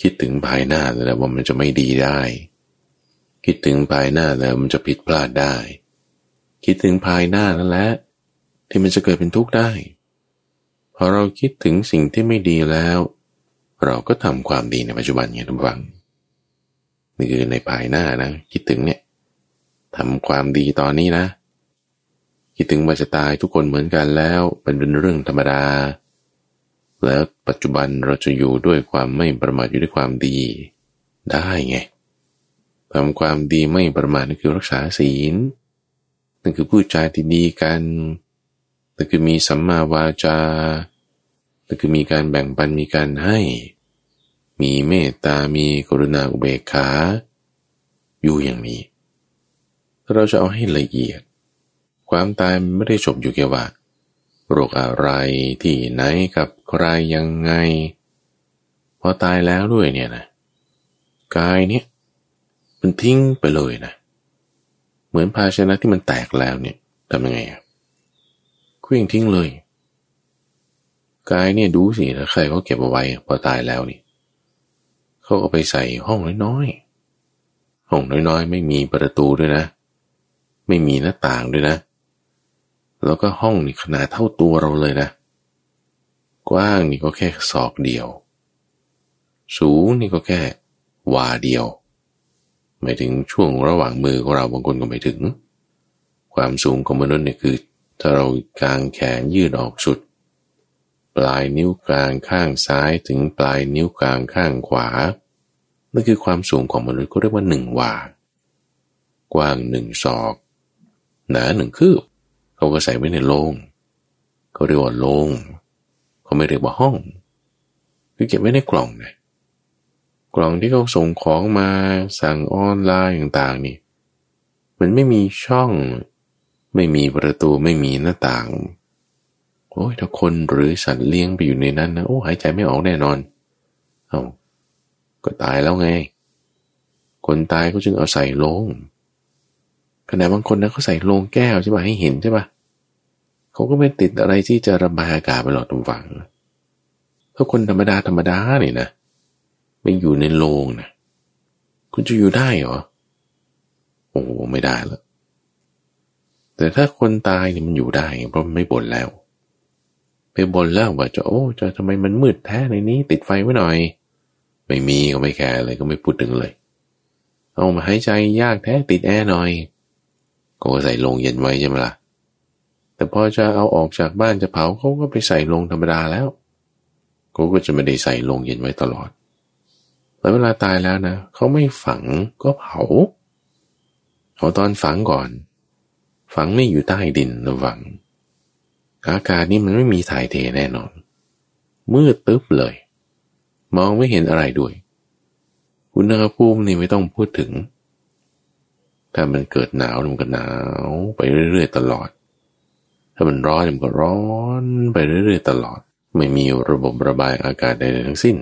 คิดถึงภายหน้าแล้วว่ามันจะไม่ดีได้ คิดถึงภายหน้าแล้วมันจะผิดพลาดได้ คิดถึงภายหน้านั่นแหละที่มันจะเกิดเป็นทุกข์ได้ พอเราคิดถึงสิ่งที่ไม่ดีแล้ว เราก็ทำความดีในปัจจุบันไงทุกฝังนี่คือในภายหน้านะ คิดถึงเนี่ยทำความดีตอนนี้นะ คิดถึงว่าจะตายทุกคนเหมือนกันแล้วเป็นเรื่องธรรมดา แล้วปัจจุบันเราจะอยู่ด้วยความไม่ประมาทอยู่ด้วยความดี ได้ไงทำความดีไม่ประมาทนั่นคือรักษาศีลนั่นคือพูดจาที่ดีกันนั่นคือมีสัมมาวาจานั่นคือมีการแบ่งปันมีการให้ มีเมตตา มีกรุณาอุเบกขา อยู่อย่างนี้ เราจะเอาให้ละเอียด ความตายไม่ได้จบอยู่แค่ว่า โรคอะไรที่ไหนกับใครยังไง พอตายแล้วด้วยเนี่ยนะกายเนี่ยมันทิ้งไปเลยนะ เหมือนภาชนะที่มันแตกแล้วเนี่ยทำยังไงอะเคลื่องทิ้งเลยกายเนี่ยดูสิถ้าใครเขาเก็บเอาไว้พอตายแล้วนี่เขาก็ไปใส่ห้องน้อยๆห้องน้อยๆ ไม่มีประตูด้วยนะ ไม่มีหน้าต่างด้วยนะ แล้วก็ห้องนี่ขนาดเท่าตัวเราเลยนะ กว้างนี่ก็แค่ศอกเดียว สูงนี่ก็แค่วาเดียวไม่ถึงช่วงระหว่างมือของเราบางคนก็ไม่ถึง ความสูงของมนุษย์เนี่ยคือ ถ้าเรากางแขนยืดออกสุด ปลายนิ้วกลางข้างซ้ายถึงปลายนิ้วกลางข้างขวานั่นคือความสูงของมนุษย์ก็เรียกว่าหนึ่งวากว้างหนึ่งศอก หนาหนึ่งคืบ เขาก็ใส่ไว้ในโลงเขาเรียกว่าโลงเขาไม่เรียกว่าห้องคือเก็บไว้ในกล่องนะกล่องที่เขาส่งของมาสั่งออนไลน์ต่างๆนี่ มันไม่มีช่อง ไม่มีประตูไม่มีหน้าต่าง โอ้ยถ้าคนหรือสัตว์เลี้ยงไปอยู่ในนั้นนะโอ้หายใจไม่ออกแน่นอน เอา้าก็ตายแล้วไง คนตายก็จึงเอาใส่ลงขณะบางคนนะเขาใส่โลงแก้วใช่ป่ะให้เห็นใช่ป่ะ เขาก็ไม่ติดอะไรที่จะระบายอากาศไปหรอกตรงฝังถ้าคนธรรมดาธรรมดาเนี่ยนะไม่อยู่ในโลงนะคุณจะอยู่ได้เหรอ โอ้ไม่ได้แล้ว แต่ถ้าคนตายเนี่ยมันอยู่ได้เพราะมันไม่บ่นแล้ว ไปบ่นแล้วว่าจะโอ้จะทำไมมันมืดแท้ในนี้ ติดไฟไว้หน่อย ไม่มีก็ไม่แคร์เลยก็ไม่พูดถึงเลย เอามาหายใจยากแท้ติดแอร์หน่อยก็ใส่ลงเย็นไว้ใช่ไหมละ่ะ แต่พอจะเอาออกจากบ้านจะเผาเขาก็ไปใส่ลงธรรมดาแล้วเขาก็จะไม่ได้ใส่ลงเย็นไว้ตลอดแล้วเวลาตายแล้วนะเขาไม่ฝังก็เผาเอาตอนฝังก่อน ฝังไม่อยู่ใต้ดินระวัง อากาศนี่มันไม่มีถ่ายเทแน่นอน มืดตึ๊บเลย มองไม่เห็นอะไรด้วย อุณหภูมินี่ไม่ต้องพูดถึง ถ้ามันเกิดหนาวมันก็หนาว ไปเรื่อยๆตลอดามันร้อนมันก็ร้อนไปเรื่อยๆตลอด ไม่มีระบบระบายอากาศใดๆทั้งสิ้น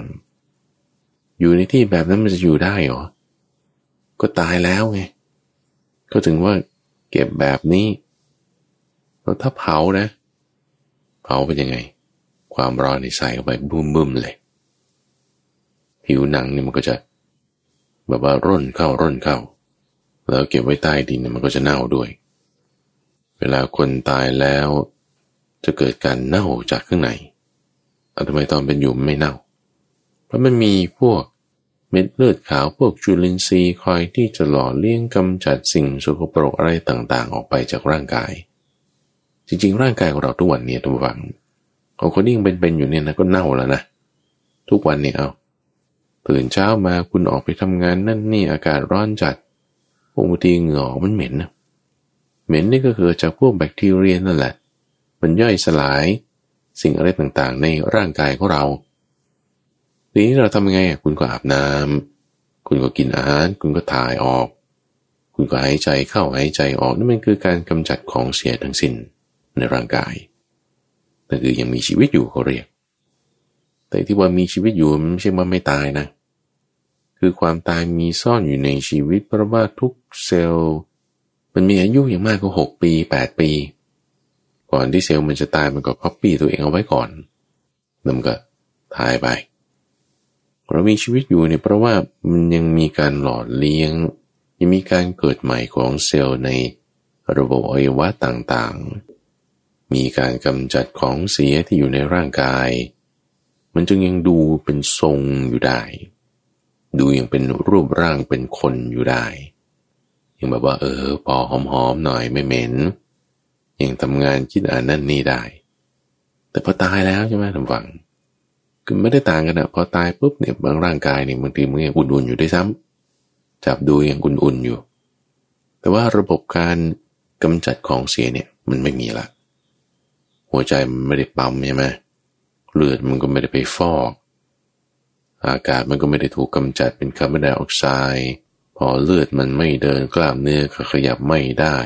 อยู่ในที่แบบนั้นมันจะอยู่ได้หรอ ก็ตายแล้วไง ก็ถึงว่าเก็บแบบนี้แล้วถ้าเผานะ เผาเป็นยังไง ความร้อนในใส่เข้าไปบุ้มๆเลย ผิวหนังเนี่ยมันก็จะ แบบว่าร่นเข้าร่นเข้า แล้วเก็บไว้ใต้ดินมันก็จะเน่าด้วย เวลาคนตายแล้ว จะเกิดการเน่าจากข้างในอาทำไมตอนเป็นอยู่ไม่เน่า เพราะมันมีพวกเม็ดเลือดขาวพวกจุลินทรีย์คอยที่จะหล่อเลี้ยงกำจัดสิ่งสกปรกอะไรต่างๆ ออกไปจากร่างกาย จริงๆ ร่างกายของเราทุกวันเนี้ทุกฝังของคนที่ยังเป็นๆอยู่เนี่ยนะก็เน่าแล้วนะทุกวันเนี่ยเอาตื่นเช้ามาคุณออกไปทำงานนั่นนี่อากาศร้อนจัดบางทีเหงื่อมันเหม็นนะ เหม็นนี่ก็คือจากพวกแบคทีเรียนั่นแหละ มันย่อยสลายสิ่งอะไรต่างๆ ในร่างกายของเรา ทีนี้เราทำยังไงคุณก็อาบน้ำคุณก็กินอาหาร คุณก็ถ่ายออก คุณก็หายใจเข้าหายใจออกนั่นมันคือการกำจัดของเสียทั้งสิ้นในร่างกายนั่นคือยังมีชีวิตอยู่เขาเรียก แต่ที่ว่ามีชีวิตอยู่มันไม่ใช่ว่าไม่ตายนะ คือความตายมีซ่อนอยู่ในชีวิตเพราะว่าทุกเซลล์ มันมีอายุอย่างมากก็หกปีแปดปี ก่อนที่เซลล์มันจะตายมันก็คัอปี้ตัวเองเอาไว้ก่อนแล้วมันก็ตายไป เรามีชีวิตอยู่เนี่ยเพราะว่ามันยังมีการหล่อเลี้ยง ยังมีการเกิดใหม่ของเซลล์ในระบบอวัยวะต่างๆ มีการกำจัดของเสียที่อยู่ในร่างกาย มันจึงยังดูเป็นทรงอยู่ได้ ดูยังเป็นรูปร่างเป็นคนอยู่ได้ ยังแบบว่า เออพอหอมๆหน่อยไม่เหม็นยังทำงานคิดอ่านนั่นนี่ได้ แต่พอตายแล้วใช่ไหมทำฟังคือไม่ได้ต่างกันอะพอตายปุ๊บเนี่ยบางร่างกายเนี่ยบางทีมันยังอุ่นๆอยู่ด้วยซ้ำจับดูยังอุ่นๆอยู่ แต่ว่าระบบการกำจัดของเสียเนี่ยมันไม่มีละ หัวใจมันไม่ได้ปั๊มใช่ไหมเลือดมันก็ไม่ได้ไปฟอก อากาศมันก็ไม่ได้ถูกกำจัดเป็นคาร์บอนไดออกไซด์ พอเลือดมันไม่เดินกล้ามเนื้อขยับไม่ได้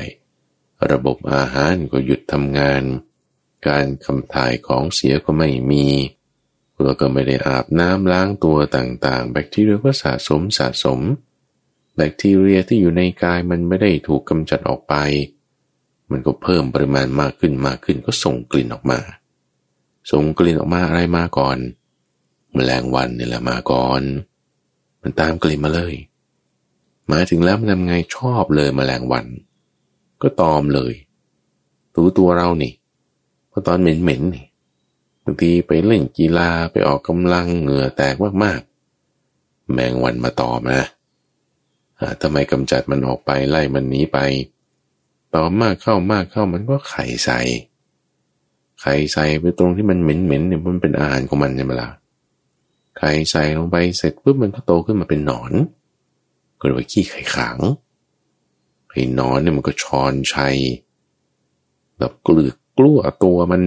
ระบบอาหารก็หยุดทำงาน การคำถ่ายของเสียก็ไม่มีแล้วก็ไม่ได้อาบน้ำล้างตัวต่างๆ แบคทีเรียก็สะสมสะสม แบคทีเรียที่อยู่ในกายมันไม่ได้ถูกกำจัดออกไป มันก็เพิ่มปริมาณมากขึ้นมากขึ้นก็ส่งกลิ่นออกมา ส่งกลิ่นออกมาอะไรมาก่อน แมลงวันนี่แหละมาก่อน มันตามกลิ่นมาเลย มาถึงแล้วมันทำไงชอบเลยมแมลงวัน ก็ตอมเลยตัวตัวเรานี่พอตอนเหม็นๆนี่บางทีไปเล่นกีฬาไปออกกำลังเหงื่อแตกมากๆ แมงวันมาตอมนะทำไมกำจัดมันออกไปไล่มันหนีไป ตอมมากเข้ามากเข้ามันก็ไข่ใส่ไข่ใส่ไปตรงที่มันเหม็นๆเนี่ยมันเป็นอาหารของมันใช่ไหมล่ะไข่ใส่ลงไปเสร็จปุ๊บมันก็โตขึ้นมาเป็นหนอน เรียกว่าขี้ไข่ขังไอ้หนอนเนี่ยมันก็ชอนชัยแบบกลือกกลัวตัวมัน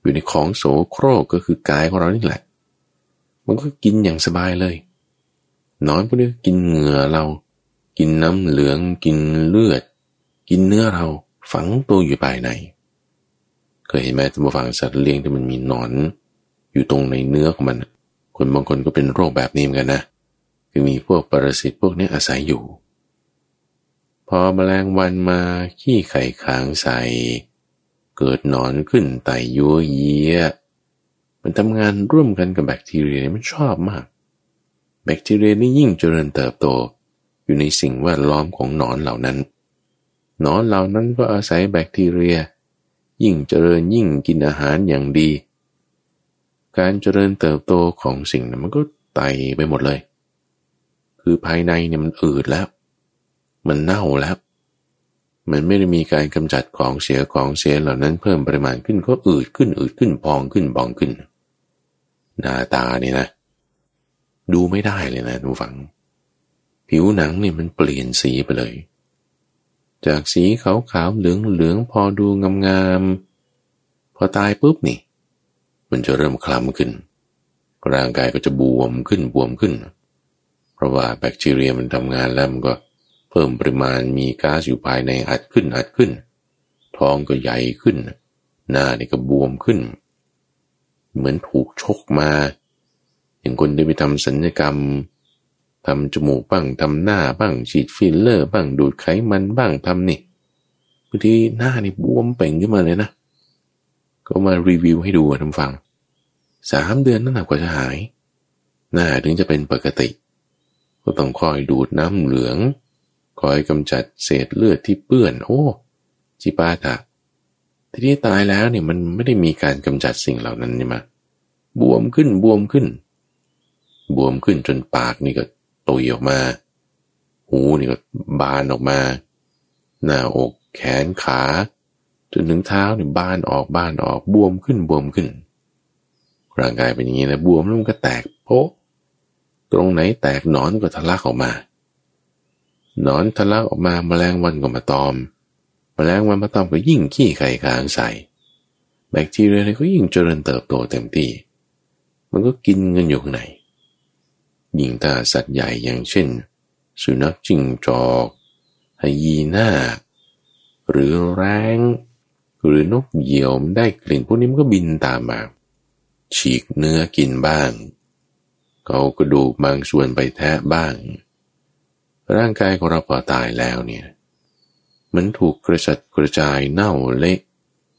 อยู่ในของโสโครกก็คือกายของเรานี่แหละ มันก็กินอย่างสบายเลยนอนพวกนี้กินเหงื่อเรา กินน้ำเหลือง กินเลือด กินเนื้อเราฝังตัวอยู่ภายใน เคยเห็นไหมท่านผู้ฟังสัตว์เลี้ยงที่มันมีหนอน อยู่ตรงในเนื้อของมัน คนบางคนก็เป็นโรคแบบนี้เหมือนกันนะ คือมีพวกปรสิตพวกนี้อาศัยอยู่ พอมแมลงวันมาขี้ไข่ค้างใส่เกิดหนอนขึ้นไตยัวเยียมันทำงานร่วมกันกับแบคทีเรียมันชอบมาก แบคทีเรียนี่ยิ่งเจริญเติบโตอยู่ในสิ่งแวดล้อมของหนอนเหล่านั้น หนอนเหล่านั้นก็อาศัยแบคทีเรีย ยิ่งเจริญยิ่งกินอาหารอย่างดี การเจริญเติบโตของสิ่งนั้นมันก็ไตไปหมดเลย คือภายในเนี่ยมันอืดแล้ว มันเน่าแล้ว มันไม่ได้มีการกำจัดของเสียของเสียเหล่านั้นเพิ่มปริมาณขึ้นก็อืดขึ้นอืดขึ้นพองขึ้นบองขึ้น หน้าตาเนี่ยนะ ดูไม่ได้เลยนะทุกฝัง ผิวหนังเนี่ยมันเปลี่ยนสีไปเลย จากสีขาวขาวเหลืองเหลืองพอดูงามๆพอตายปุ๊บนี่ มันจะเริ่มคล้ำขึ้นร่างกายก็จะบวมขึ้นบวมขึ้น เพราะว่าแบคทีเรียมันทำงานแล้วมันก็เพิ่มปริมาณมีก๊าซอยู่ภายในอัดขึ้นอัดขึ้น ท้องก็ใหญ่ขึ้น หน้านี่ก็บวมขึ้น เหมือนถูกชกมา อย่างคนที่ไปทำศัลยกรรมทำจมูกบ้างทำหน้าบ้างฉีดฟิลเลอร์ บ้างดูดไขมันบ้างทำนี่บางทีหน้านี่บวมเป่งขึ้นมาเลยนะ ก็มารีวิวให้ดูท่านฟังสามเดือนนั่นหละกว่าจะหาย หน้าถึงจะเป็นปกติ ก็ต้องคอยดูดน้ำเหลือง คอยกำจัดเศษเลือดที่เปื้อน โอ้จิปาถะทีนี้ตายแล้วเนี่ยมันไม่ได้มีการกำจัดสิ่งเหล่านั้นใช่ไหมบวมขึ้นบวมขึ้น บวมขึ้นจนปากนี่ก็ตุยออกมา หูนี่ก็บานออกมา หน้าอกแขนขา จนถึงเท้าเนี่ยบานออกบานออกบวมขึ้นบวมขึ้น ร่างกายเป็นอย่างนี้นะบวมแล้วมันก็แตกโพะ ตรงไหนแตกหนอนก็ทะลักออกมา หนอนทะลักออกมาแมลงวันก็มาตอม แมลงวันมาตอมก็ยิ่งขี้ไข่ค้างใส่ แบคทีเรียก็ยิ่งเจริญเติบโตเต็มที่ มันก็กินเงินอยู่ข้างในยิ่งถ้าสัตว์ใหญ่อย่างเช่น สุนัขจิ้งจอกไฮยีน่า หรือแร้ง หรือนกเหยี่ยวได้กลิ่นพวกนี้มันก็บินตามมา ฉีกเนื้อกินบ้าง เอากระดูกบางส่วนไปแทะบ้าง ร่างกายของเราพอตายแล้วเนี่ยมันถูกกระจัดกระจายเน่าเละ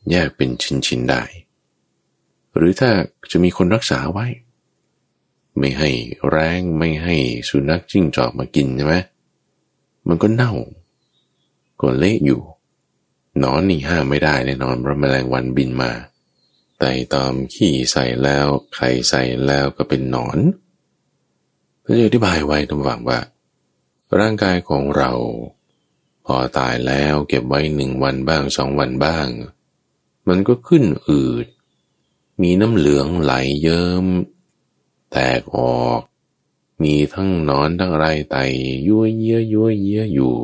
แยกเป็นชิ้นๆได้ หรือถ้าจะมีคนรักษาไว้ ไม่ให้แรงไม่ให้สุนัขจิ้งจอกมากินใช่ไหมมันก็เน่าก็เละอยู่นอนนี่ห้ามไม่ได้แน่นอนเพราะแมลงวันบินมาไต่ตอมขี้ใส่แล้วไข่ใส่แล้วก็เป็นนอน ก็จะอธิบายไว้ตำหวังว่า ร่างกายของเรา พอตายแล้วเก็บไว้หนึ่งวันบ้างสองวันบ้าง มันก็ขึ้นอืด มีน้ำเหลืองไหลเยิ้ม แตกออก มีทั้งนอนทั้งไรไตยั่วเยี่ยยั่วเยี่ยอยู่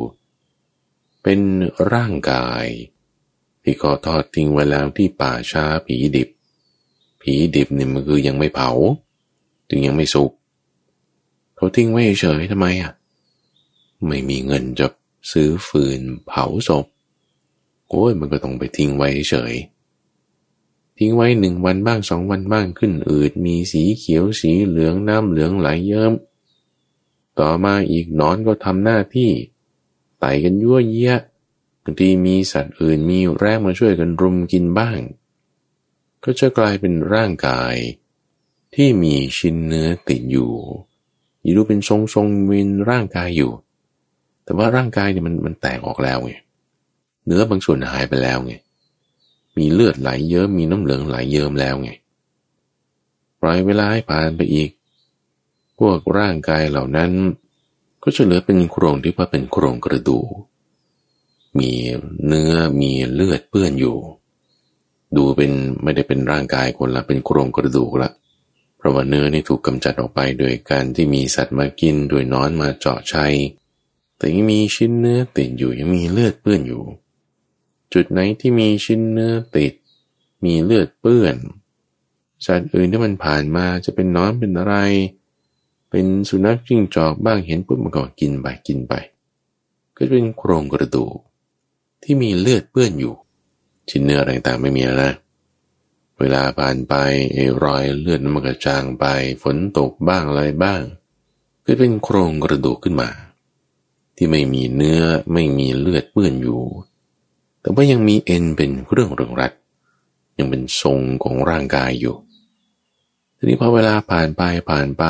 เป็นร่างกาย ที่ก็ทอดทิ้งไว้แล้วที่ป่าช้าผีดิบ ผีดิบนี่มันคือยังไม่เผาจึงยังไม่สุก เขาทิ้งไว้เฉยทำไมอะ ไม่มีเงินจะซื้อฟืนเผาศพโอ้ยมันก็ต้องไปทิ้งไว้เฉย ทิ้งไว้หนึ่งวันบ้างสองวันบ้างขึ้นอืดมีสีเขียวสีเหลืองน้ำเหลืองไหลเยิ้ม ต่อมาอีกนอนก็ทำหน้าที่ไต่กันยั่วเยี่ยบางทีมีสัตว์อื่นมีแรงมาช่วยกันรุมกินบ้าง ก็จะกลายเป็นร่างกายที่มีชิ้นเนื้อติดอยู่ อยู่ดูเป็นทรงทรงวินร่างกายอยู่ แต่ว่าร่างกายเนี่ยมันมันแตกออกแล้วไงเนื้อบางส่วนหายไปแล้วไงมีเลือดไหลเยิ้มมีน้ำเหลืองไหลเยิ้มแล้วไงปล่อยเวลาให้ผ่านไปอีก พวกร่างกายเหล่านั้น ก็จะเหลือเป็นโครงที่ว่าเป็นโครงกระดูกมีเนื้อมีเลือดเปื้อนอยู่ ดูเป็นไม่ได้เป็นร่างกายคนละเป็นโครงกระดูกละ เพราะว่าเนื้อนี่ถูกกำจัดออกไปโดยการที่มีสัตว์มากินโดยนอนมาเจาะชัยแต่ยังมีชิ้นเนื้อติดอยู่ยังมีเลือดเปื้อนอยู่ จุดไหนที่มีชิ้นเนื้อติด มีเลือดเปื้อน สัตว์อื่นที่มันผ่านมาจะเป็นน้อนเป็นอะไร เป็นสุนัขจิ้งจอกบ้างเห็นปุ๊บมันก็กินไปกินไป ก็จะเป็นโครงกระดูกที่มีเลือดเปื้อนอยู่ ชิ้นเนื้ออะไรต่างไม่มีแล้วนะ เวลาผ่านไปไอ้รอยเลือดมันก็จางไป ฝนตกบ้างอะไรบ้างก็เป็นโครงกระดูกขึ้นมา ที่ไม่มีเนื้อไม่มีเลือดเปื้อนอยู่ แต่ว่ายังมีเอ็นเป็นเครื่องรึงรัดยังเป็นทรงของร่างกายอยู่ ทีนี้พอเวลาผ่านไปผ่านไป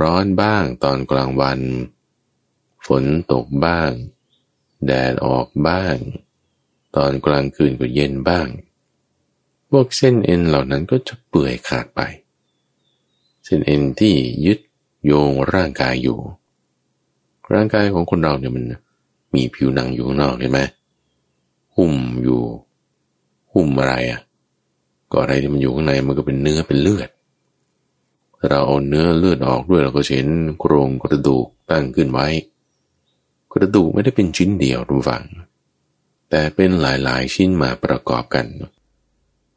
ร้อนบ้างตอนกลางวัน ฝนตกบ้าง แดดออกบ้าง ตอนกลางคืนก็เย็นบ้าง พวกเส้นเอ็นเหล่านั้นก็จะเปื่อยขาดไป เส้นเอ็นที่ยึดโยงร่างกายอยู่ ร่างกายของคนเราเนี่ยมันมีผิวหนังอยู่ข้างนอกเห็นไหมหุ้มอยู่ หุ้มอะไรอะ ก็อะไรที่มันอยู่ข้างในมันก็เป็นเนื้อเป็นเลือด เราเอาเนื้อเลือดออกด้วยเราก็เห็นโครงกระดูกตั้งขึ้นไว้ กระดูกไม่ได้เป็นชิ้นเดียวทุกฝัง แต่เป็นหลายๆ ชิ้นมาประกอบกัน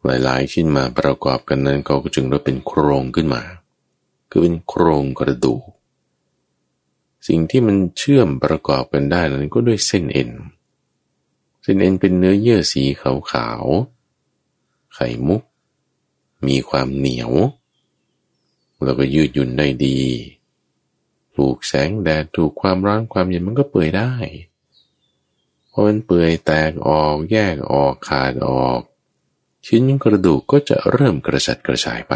หลายๆ ชิ้นมาประกอบกันนั้นเขาก็จึงได้เป็นโครงขึ้นมา คือเป็นโครงกระดูกสิ่งที่มันเชื่อมประกอบกันได้นั้นก็ด้วยเส้นเอ็น เส้นเอ็นเป็นเนื้อเยื่อสีขาวๆ ไข่มุก มีความเหนียว แล้วก็ยืดหยุ่นได้ดี ถูกแสงแดดถูกความร้อนความเย็นมันก็เปื่อยได้พอมันเปื่อยแตกออกแยกออกขาดออก ชิ้นกระดูกก็จะเริ่มกระจัดกระจายไป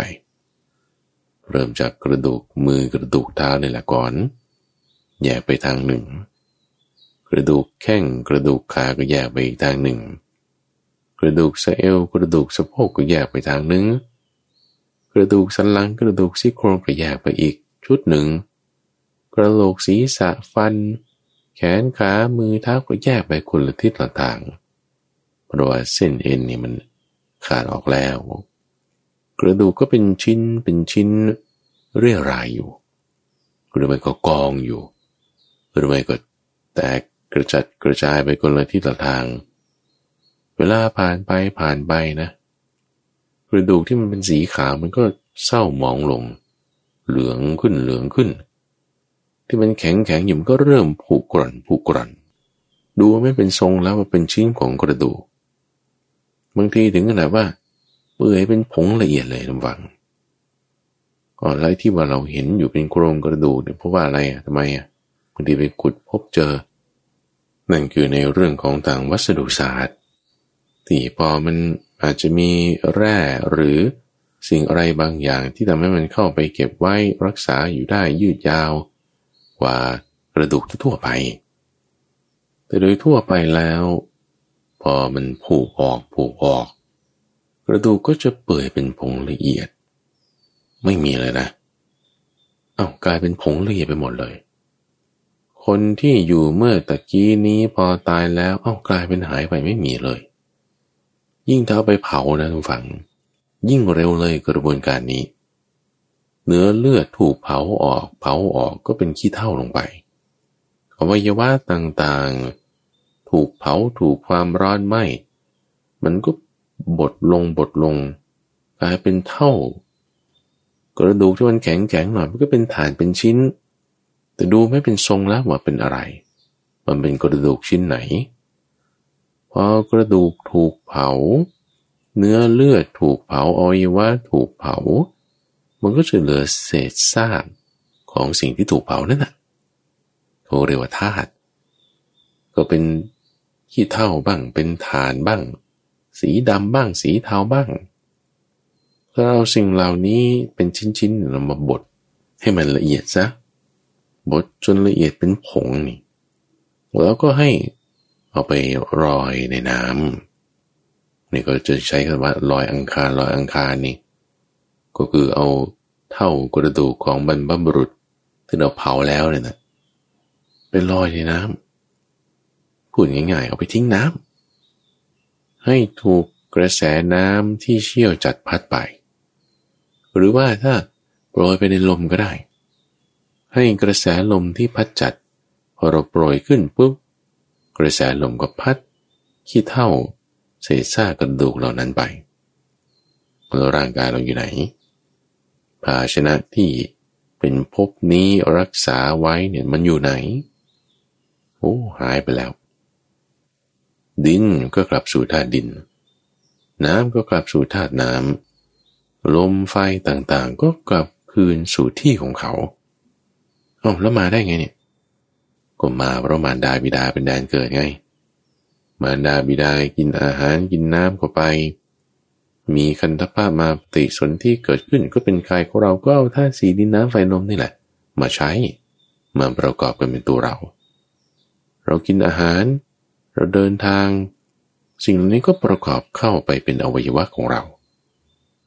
เริ่มจากกระดูกมือกระดูกเท้านี่แหละก่อน แยกไปทางหนึ่ง กระดูกแข้งกระดูกขาก็แยกไปอีกทางหนึ่ง กระดูกสะเอวกระดูกสะโพกก็แยกไปทางหนึ่ง กระดูกสันหลังกระดูกซี่โครงก็แยกไปอีกชุดหนึ่ง กระโหลกศีรษะฟัน แขนขามือเท้าก็แยกไปคนละทิศละทางเพราะว่าเส้นเอ็นนี่มัน ขาดออกแล้ว กระดูกก็เป็นชิ้นเป็นชิ้นเรียรายอยู่หรือไม่ก็กองอยู่หรือไม่ก็แตกกระจัดกระจายไปคนละที่ละทาง เวลาผ่านไปผ่านไปนะกระดูกที่มันเป็นสีขาวมันก็เศร้าหมองลง เหลืองขึ้นเหลืองขึ้น ที่มันแข็งแข็งอยู่มันก็เริ่มผุกร่อนผุกร่อน ดูไม่เป็นทรงแล้วว่าเป็นชิ้นของกระดูก บางทีถึงขนาดว่าเปื่อยเป็นผงละเอียดเลยลำวังก็ไรที่ว่าเราเห็นอยู่เป็นโครงกระดูกเนี่ยเพราะว่าอะไรอะทำไมอะบางทีไปขุดพบเจอ นั่นคือในเรื่องของทางวัสดุศาสตร์ ที่พอมันอาจจะมีแร่หรือสิ่งอะไรบางอย่างที่ทำให้มันเข้าไปเก็บไว้รักษาอยู่ได้ยืดยาว กว่ากระดูกทั่วไป แต่โดยทั่วไปแล้ว พอมันผูกออกผูกออก กระดูกก็จะเปื่อยเป็นผงละเอียด ไม่มีเลยนะเอา้ากลายเป็นผงละเอียดไปหมดเลย คนที่อยู่เมื่อตะกี้นี้พอตายแล้วเอ้ากลายเป็นหายไปไม่มีเลย ยิ่งถ้าไปเผานะทุกฝัง ยิ่งเร็วเลยกระบวนการนี้ เนื้อเลือดถูกเผาออก เผาออกก็เป็นขี้เท่าลงไปอวัยวะต่างๆ ถูกเผาถูกความร้อนไหม้มันก็บดลงบดลง กลายเป็นเท่ากระดูกที่มันแข็งแข็งหน่อยมันก็เป็นฐานเป็นชิ้น แต่ดูไม่เป็นทรงแล้วว่าเป็นอะไร มันเป็นกระดูกชิ้นไหน พอกระดูกถูกเผา เนื้อเลือดถูกเผาอวัยวะถูกเผา มันก็จะเหลือเศษซากของสิ่งที่ถูกเผานั่นแหะเขาเรียกว่าธาตุก็เป็น ขี้เท่าบ้าง เป็นฐานบ้าง สีดำบ้าง สีเทาบ้างถ้าเอาสิ่งเหล่านี้เป็นชิ้นๆเรามาบดให้มันละเอียดซะบดจนละเอียดเป็นผงนี่แล้วก็ให้เอาไปรอยในน้ำนี่ก็จะใช้คำว่าลอยอังคารลอยอังคารนี่ ก็คือเอาเท่ากระดูกของบรรพบุรุษที่เราเผาแล้วเนี่ยนะไปลอยในน้ำ พูดง่ายๆ เอาไปทิ้งน้ำให้ถูกกระแสน้ำที่เชี่ยวจัดพัดไป หรือว่าถ้าโปรยไปในลมก็ได้ ให้กระแสลมที่พัดจัดพอเราโปรยขึ้นปุ๊บกระแสลมก็พัด ขี้เท่า เศษซากกระดูกเหล่านั้นไปแล้วร่างกายเราอยู่ไหน ภาชนะที่เป็นภพนี้รักษาไว้เนี่ยมันอยู่ไหน โอ้หายไปแล้ว ดินก็กลับสู่ธาตุดิน น้ำก็กลับสู่ธาตุน้ำลมไฟต่างๆ ก็กลับคืนสู่ที่ของเขาอ๋อแล้วมาได้ไงเนี่ยก็มาเพราะมารดาบิดาเป็นแดนเกิดไง มารดาบิดากินอาหารกินน้ำเข้าไป มีคันธภาพมาปฏิสนที่เกิดขึ้นก็เป็นกายของเราก็เอาธาตุสีดินน้ำไฟลมนี่แหละ มาใช้มาประกอบกันเป็นตัวเรา เรากินอาหาร เราเดินทาง สิ่งเหล่านี้ก็ประกอบเข้าไปเป็นอวัยวะของเรา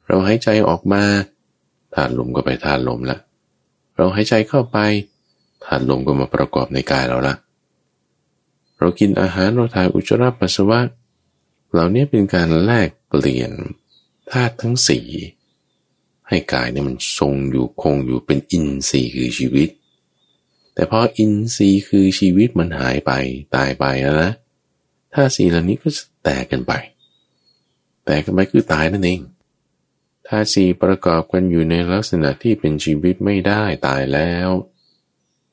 เราหายใจออกมาธาตุลมก็ไปธาตุลมละ เราหายใจเข้าไปธาตุลมก็มาประกอบในกายเราละเรากินอาหารเราถ่ายอุจจาระปัสสาวะ เหล่านี้เป็นการแลกเปลี่ยนธาตุทั้งสี่ให้กายเนี่ยมันทรงอยู่คงอยู่เป็นอินทรีย์คือชีวิต แต่พออินทรีย์คือชีวิตมันหายไปตายไปแล้วนะ ธาตุสี่เหล่านี้ก็แตกกันไป แตกกันไปคือตายนั่นเองธาตุสี่ประกอบกันอยู่ในลักษณะที่เป็นชีวิตไม่ได้ตายแล้ว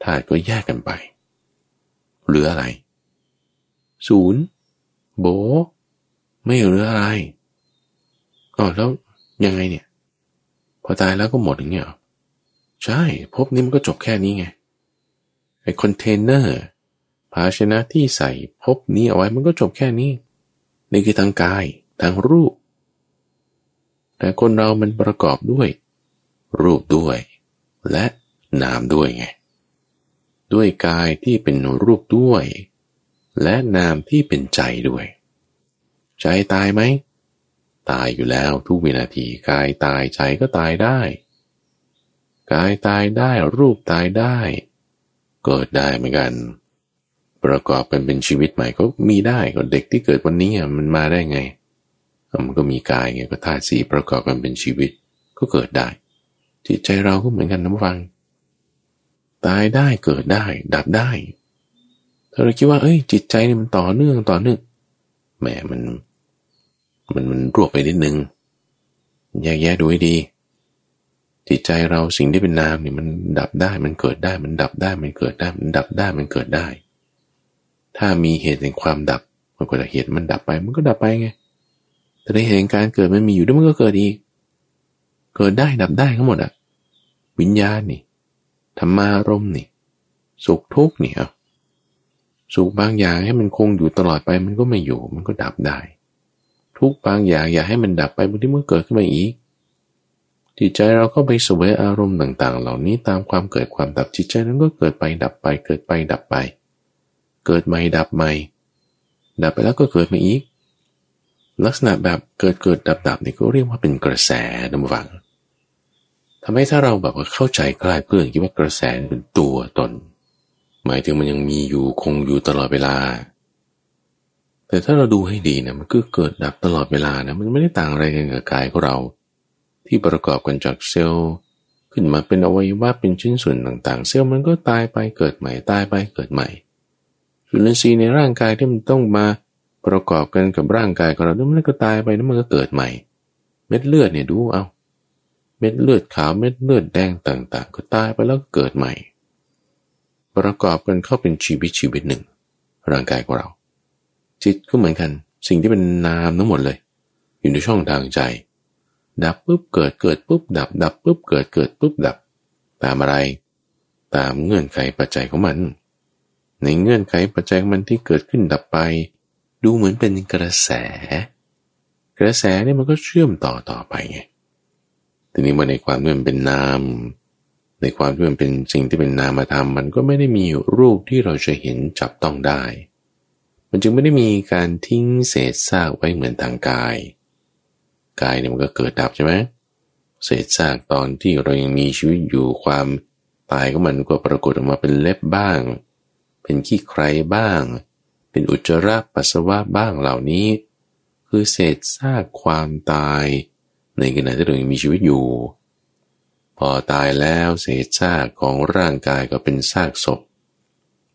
ธาตุก็แยกกันไป เหลืออะไร ศูนย์ โบ ไม่เหลืออะไรอ๋อแล้วยังไงเนี่ย พอตายแล้วก็หมดอย่างเงี้ยใช่ พบนี้มันก็จบแค่นี้ไงไอ้คอนเทนเนอร์าชนะที่ใส่พบนี้เอาไว้มันก็จบแค่นี้ นี่คือทางกายทางรูป แต่คนเรามันประกอบด้วย รูปด้วย และนามด้วยไง ด้วยกายที่เป็นรูปด้วย และนามที่เป็นใจด้วย ใจตายไหม ตายอยู่แล้วทุกวินาทีกายตายใจก็ตายได้กายตายได้รูปตายได้ เกิดได้เหมือนกัน ประกอบกันเป็นชีวิตใหม่ก็มีได้ก็เด็กที่เกิดวันนี้มันมาได้ไง มันก็มีกายไงก็ธาตุสีประกอบกันเป็นชีวิตก็เกิดได้จิตใจเราก็เหมือนกันนะฟัง ตายได้เกิดได้ ดับได้ ถ้าเราคิดว่าเอ้ย จิตใจนี่มันต่อเนื่องต่อเนื่องแหมมัน มันมันรวบไปนิดนึงแยกแยะดูให้ดี จิตใจเราสิ่งที่เป็นนามนี่มันดับได้มันเกิดได้ มันดับได้มันเกิดได้ มันดับได้มันเกิดได้ ถ้ามีเหตุแห่งความดับมันก็จะเหตุมันดับไป มันก็ดับไปไง แต่ในเหตุการเกิดมันมีอยู่ด้วยมันก็เกิดอีก เกิดได้ดับได้ทั้งหมดอะวิญญาณนี่ธรรมารมนี่ สุขทุกเนี่ยสุขบางอย่างให้มันคงอยู่ตลอดไป มันก็ไม่อยู่ มันก็ดับได้ ทุกบางอย่างอย่าให้มันดับไปบางทีมันเกิดขึ้นมาอีกจิตใจเราก็ไปสวยอารมณ์ต่าง ๆ เหล่านี้ตามความเกิดความดับจิตใจนั้นก็เกิดไปดับไป เกิดไปดับไป เกิดใหม่ดับใหม่ ดับไปแล้วก็เกิดมาอีก ลักษณะแบบเกิดเกิดดับดับนี่ก็เรียกว่าเป็นกระแสดำวังทำให้ถ้าเราแบบว่าเข้าใจคลายเพื่อนคิดว่ากระแสเป็นตัวตน หมายถึงมันยังมีอยู่คงอยู่ตลอดเวลา แต่ถ้าเราดูให้ดีนะมันก็เกิดดับตลอดเวลานะมันไม่ได้ต่างอะไรกันกับกายของเรา ที่ประกอบกันจากเซลล์ขึ้นมาเป็นอวัยวะเป็นชิ้นส่วนต่างๆ เซลล์มันก็ตายไปเกิดใหม่ตายไปเกิดใหม่ จุลินทรีย์ในร่างกายที่มันต้องมาประกอบกันกับร่างกายของเราแล้วมันก็ตายไปแล้วมันก็เกิดใหม่ เม็ดเลือดเนี่ยดูเอา เม็ดเลือดขาวเม็ดเลือดแดงต่าง ๆ ก็ตายไปแล้วเกิดใหม่ ประกอบกันเข้าเป็นชีวิตชีวิตหนึ่ง ร่างกายของเรา จิตก็เหมือนกัน สิ่งที่เป็นนามทั้งหมดเลย อยู่ในช่องทางใจ ดับปุ๊บเกิดเกิดปุ๊บดับดับปุ๊บเกิดเกิดปุ๊บดับ ตามอะไร ตามเงื่อนไขปัจจัยของมัน ในเงื่อนไขปัจจัยมันที่เกิดขึ้นดับไป ดูเหมือนเป็นกระแส กระแสเนี่ยมันก็เชื่อมต่อต่อไปไงทีนี้มาในความที่มันเป็นนาม ในความที่มันเป็นสิ่งที่เป็นนามธรรม มันก็ไม่ได้มีรูปที่เราจะเห็นจับต้องได้ มันจึงไม่ได้มีการทิ้งเศษซากไว้เหมือนทางกาย กายเนี่ยมันก็เกิดดับใช่ไหมเศษซากตอนที่เรายังมีชีวิตอยู่ความตายก็มันก็ปรากฏออกมาเป็นเล็บบ้าง เป็นขี้ใครบ้าง เป็นอุจจาระปัสสาวะบ้างเหล่านี้ คือเศษซากความตาย ในขณะที่เรายังมีชีวิตอยู่ พอตายแล้วเศษซากของร่างกายก็เป็นซากศพ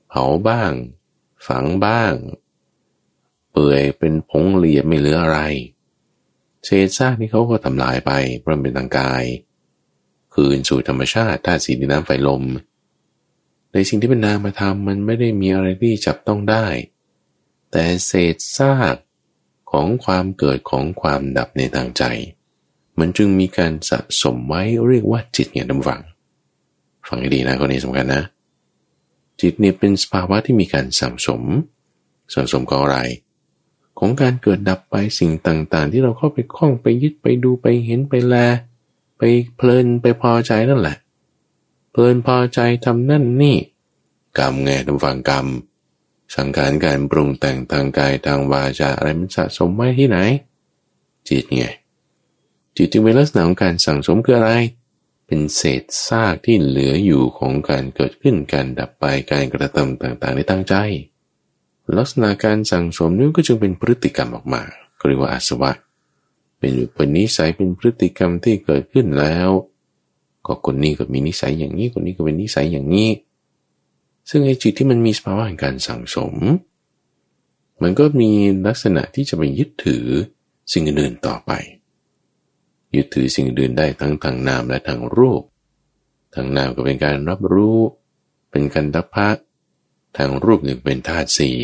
เผาบ้าง ฝังบ้าง เปื่อยเป็นผงเหลียบไม่เหลืออะไร เศษซากนี้เขาก็ทำลายไปเพราะเป็นทางกาย คืนสู่ธรรมชาติธาตุสีดินน้ำไฟลม ในสิ่งที่เป็นนามธรรมมันไม่ได้มีอะไรที่จับต้องได้ แต่เศษซากของความเกิดของความดับในทางใจ มันจึงมีการสะสมไว้เรียกว่าจิตเนี่ยดำฝังฟังให้ดีนะคนนี้สำคัญนะ จิตเนี่ยเป็นสภาวะที่มีการสั่งสมสั่งสมของอะไร ของการเกิดดับไปสิ่งต่างๆ ที่เราเข้าไปคล้องไปยึดไปดูไปเห็นไปแล ไปเพลินไปพอใจนั่นแหละ เพลินพอใจทำนั่นนี่ กรรมไงทำฝังกรรม สังขารการปรุงแต่งทางกายทางวาจาอะไรมันสะสมไว้ที่ไหน จิตไง จิตจึงเป็นลักษณะของการสั่งสมคืออะไร เป็นเศษซากที่เหลืออยู่ของการเกิดขึ้นการดับไปการกระทำต่างๆในตั้งใจ ลักษณะการสั่งสมนี้ก็จึงเป็นพฤติกรรมออกมาเรียกว่าอาสวะ เป็นอุปนิสัยเป็นพฤติกรรมที่เกิดขึ้นแล้ว ก็คนนี้ก็มีนิสัยอย่างนี้ คนนี้ก็เป็นนิสัยอย่างนี้ ซึ่งไอ้จิตที่มันมีสภาวะแห่งการสั่งสม มันก็มีลักษณะที่จะไปยึดถือสิ่งอื่นต่อไป ยึดถือสิ่งอื่นได้ทั้งทางนามและทางรูป ทางนามก็เป็นการรับรู้ เป็นกันตพะทางรูปหนึ่งเป็นธาตุสี่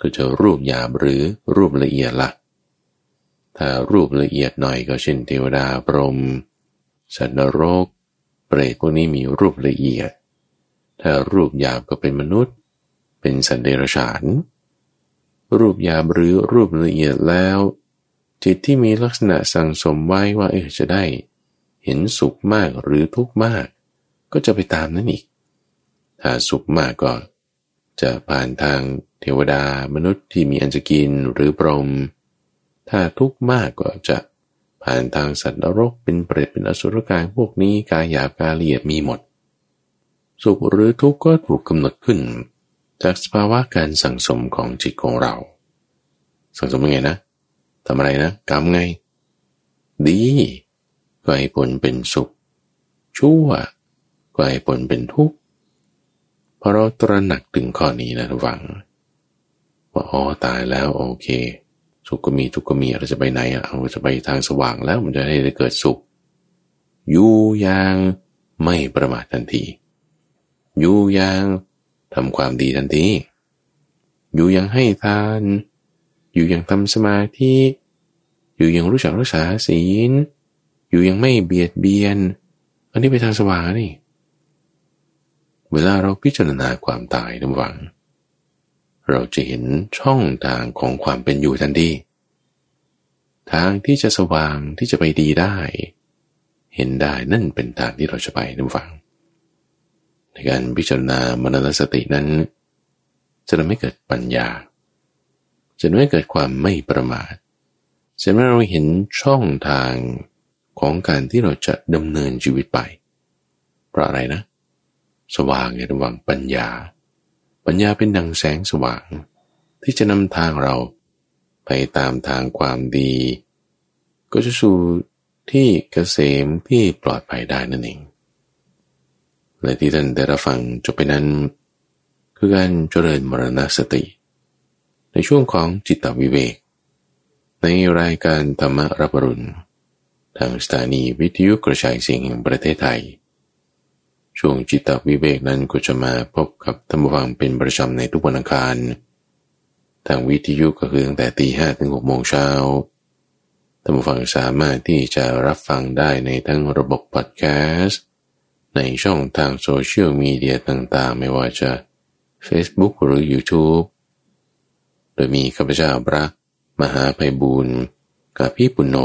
ก็จะรูปหยาบหรือรูปละเอียดละถ้ารูปละเอียดหน่อยก็เช่นเทวดาพรหม สัตว์นรก เปรตพวกนี้มีรูปละเอียด ถ้ารูปหยาบก็เป็นมนุษย์ เป็นสัตว์เดรัจฉาน รูปหยาบหรือรูปละเอียดแล้ว จิตที่มีลักษณะสั่งสมไว้ว่าเออจะได้ เห็นสุขมากหรือทุกข์มาก ก็จะไปตามนั้นอีก ถ้าสุขมากก็จะผ่านทางเทวดามนุษย์ที่มีอันจะกินหรือปรมถ้าทุกข์มากก็จะ ผ่านทางสัตว์นรกเป็นเปรตเป็นอสุรกายพวกนี้กายหยาบกายละเอียดมีหมด สุขหรือทุกข์ก็ถูกกำหนดขึ้น จากสภาวะการสั่งสมของจิตของเรา สั่งสมยังไงนะทำอะไรนะกรรมไง ดีก็ให้ผลเป็นสุข ชั่วก็ให้ผลเป็นทุกข์พอเราตระหนักถึงข้อนี้นะหวังว่าอ๋อตายแล้วโอเค สุขก็มีทุกข์ก็มีเราจะไปไหนอะเราจะไปทางสว่างแล้วมันจะได้เกิดสุข อยู่อย่างไม่ประมาททันที อยู่อย่างทำความดีทันที อยู่อย่างให้ทาน อยู่อย่างทำสมาธิ อยู่อย่างรู้จักรักษาศีล อยู่อย่างไม่เบียดเบียน อันนี้ไปทางสว่างนี่ เวลาเราพิจารณาความตายน้ำหวัง เราจะเห็นช่องทางของความเป็นอยู่ทันทีทางที่จะสว่างที่จะไปดีได้ เห็นได้นั่นเป็นทางที่เราจะไปน้ำฝัง ในการพิจารณามนสตินั้น จะทำให้เกิดปัญญา จะไม่เกิดความไม่ประมาทจะไม่เราเห็นช่องทางของการที่เราจะดำเนินชีวิตไป เพราะอะไรนะ สว่างในระหว่างปัญญา ปัญญาเป็นดังแสงสว่าง ที่จะนำทางเราไปตามทางความดี ก็จะสู่ที่เกษมที่ปลอดภัยได้นั่นเอง และที่ท่านได้รับฟังจบไปนั้น คือการเจริญมรณสติ ในช่วงของจิตวิเวก ในรายการธรรมรับรุณ ทางสถานีวิทยุกระจายเสียงแห่งประเทศไทย ช่วงจิตวิเวกนั้นก็จะมาพบกับธรรมฟังเป็นประจำในทุกวันอังคาร ทางวิทยุก็คือตั้งแต่ตีห้ถึงหกโมงเช้าธรรมฟังสามารถที่จะรับฟังได้ในทั้งระบบพอดแคสต์ ในช่องทางโซเชียลมีเดียต่างๆ ไม่ว่าจะ Facebook หรือ YouTube ดยมีข้าพเจ้าพระมหาภัยบูรณ์กับพี่ปุณโญ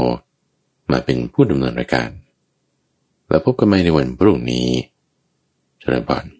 มาเป็นผู้ดำเนินรายการ แล้วพบกันใหม่ในวันพรุ่งนี้ เจริญพร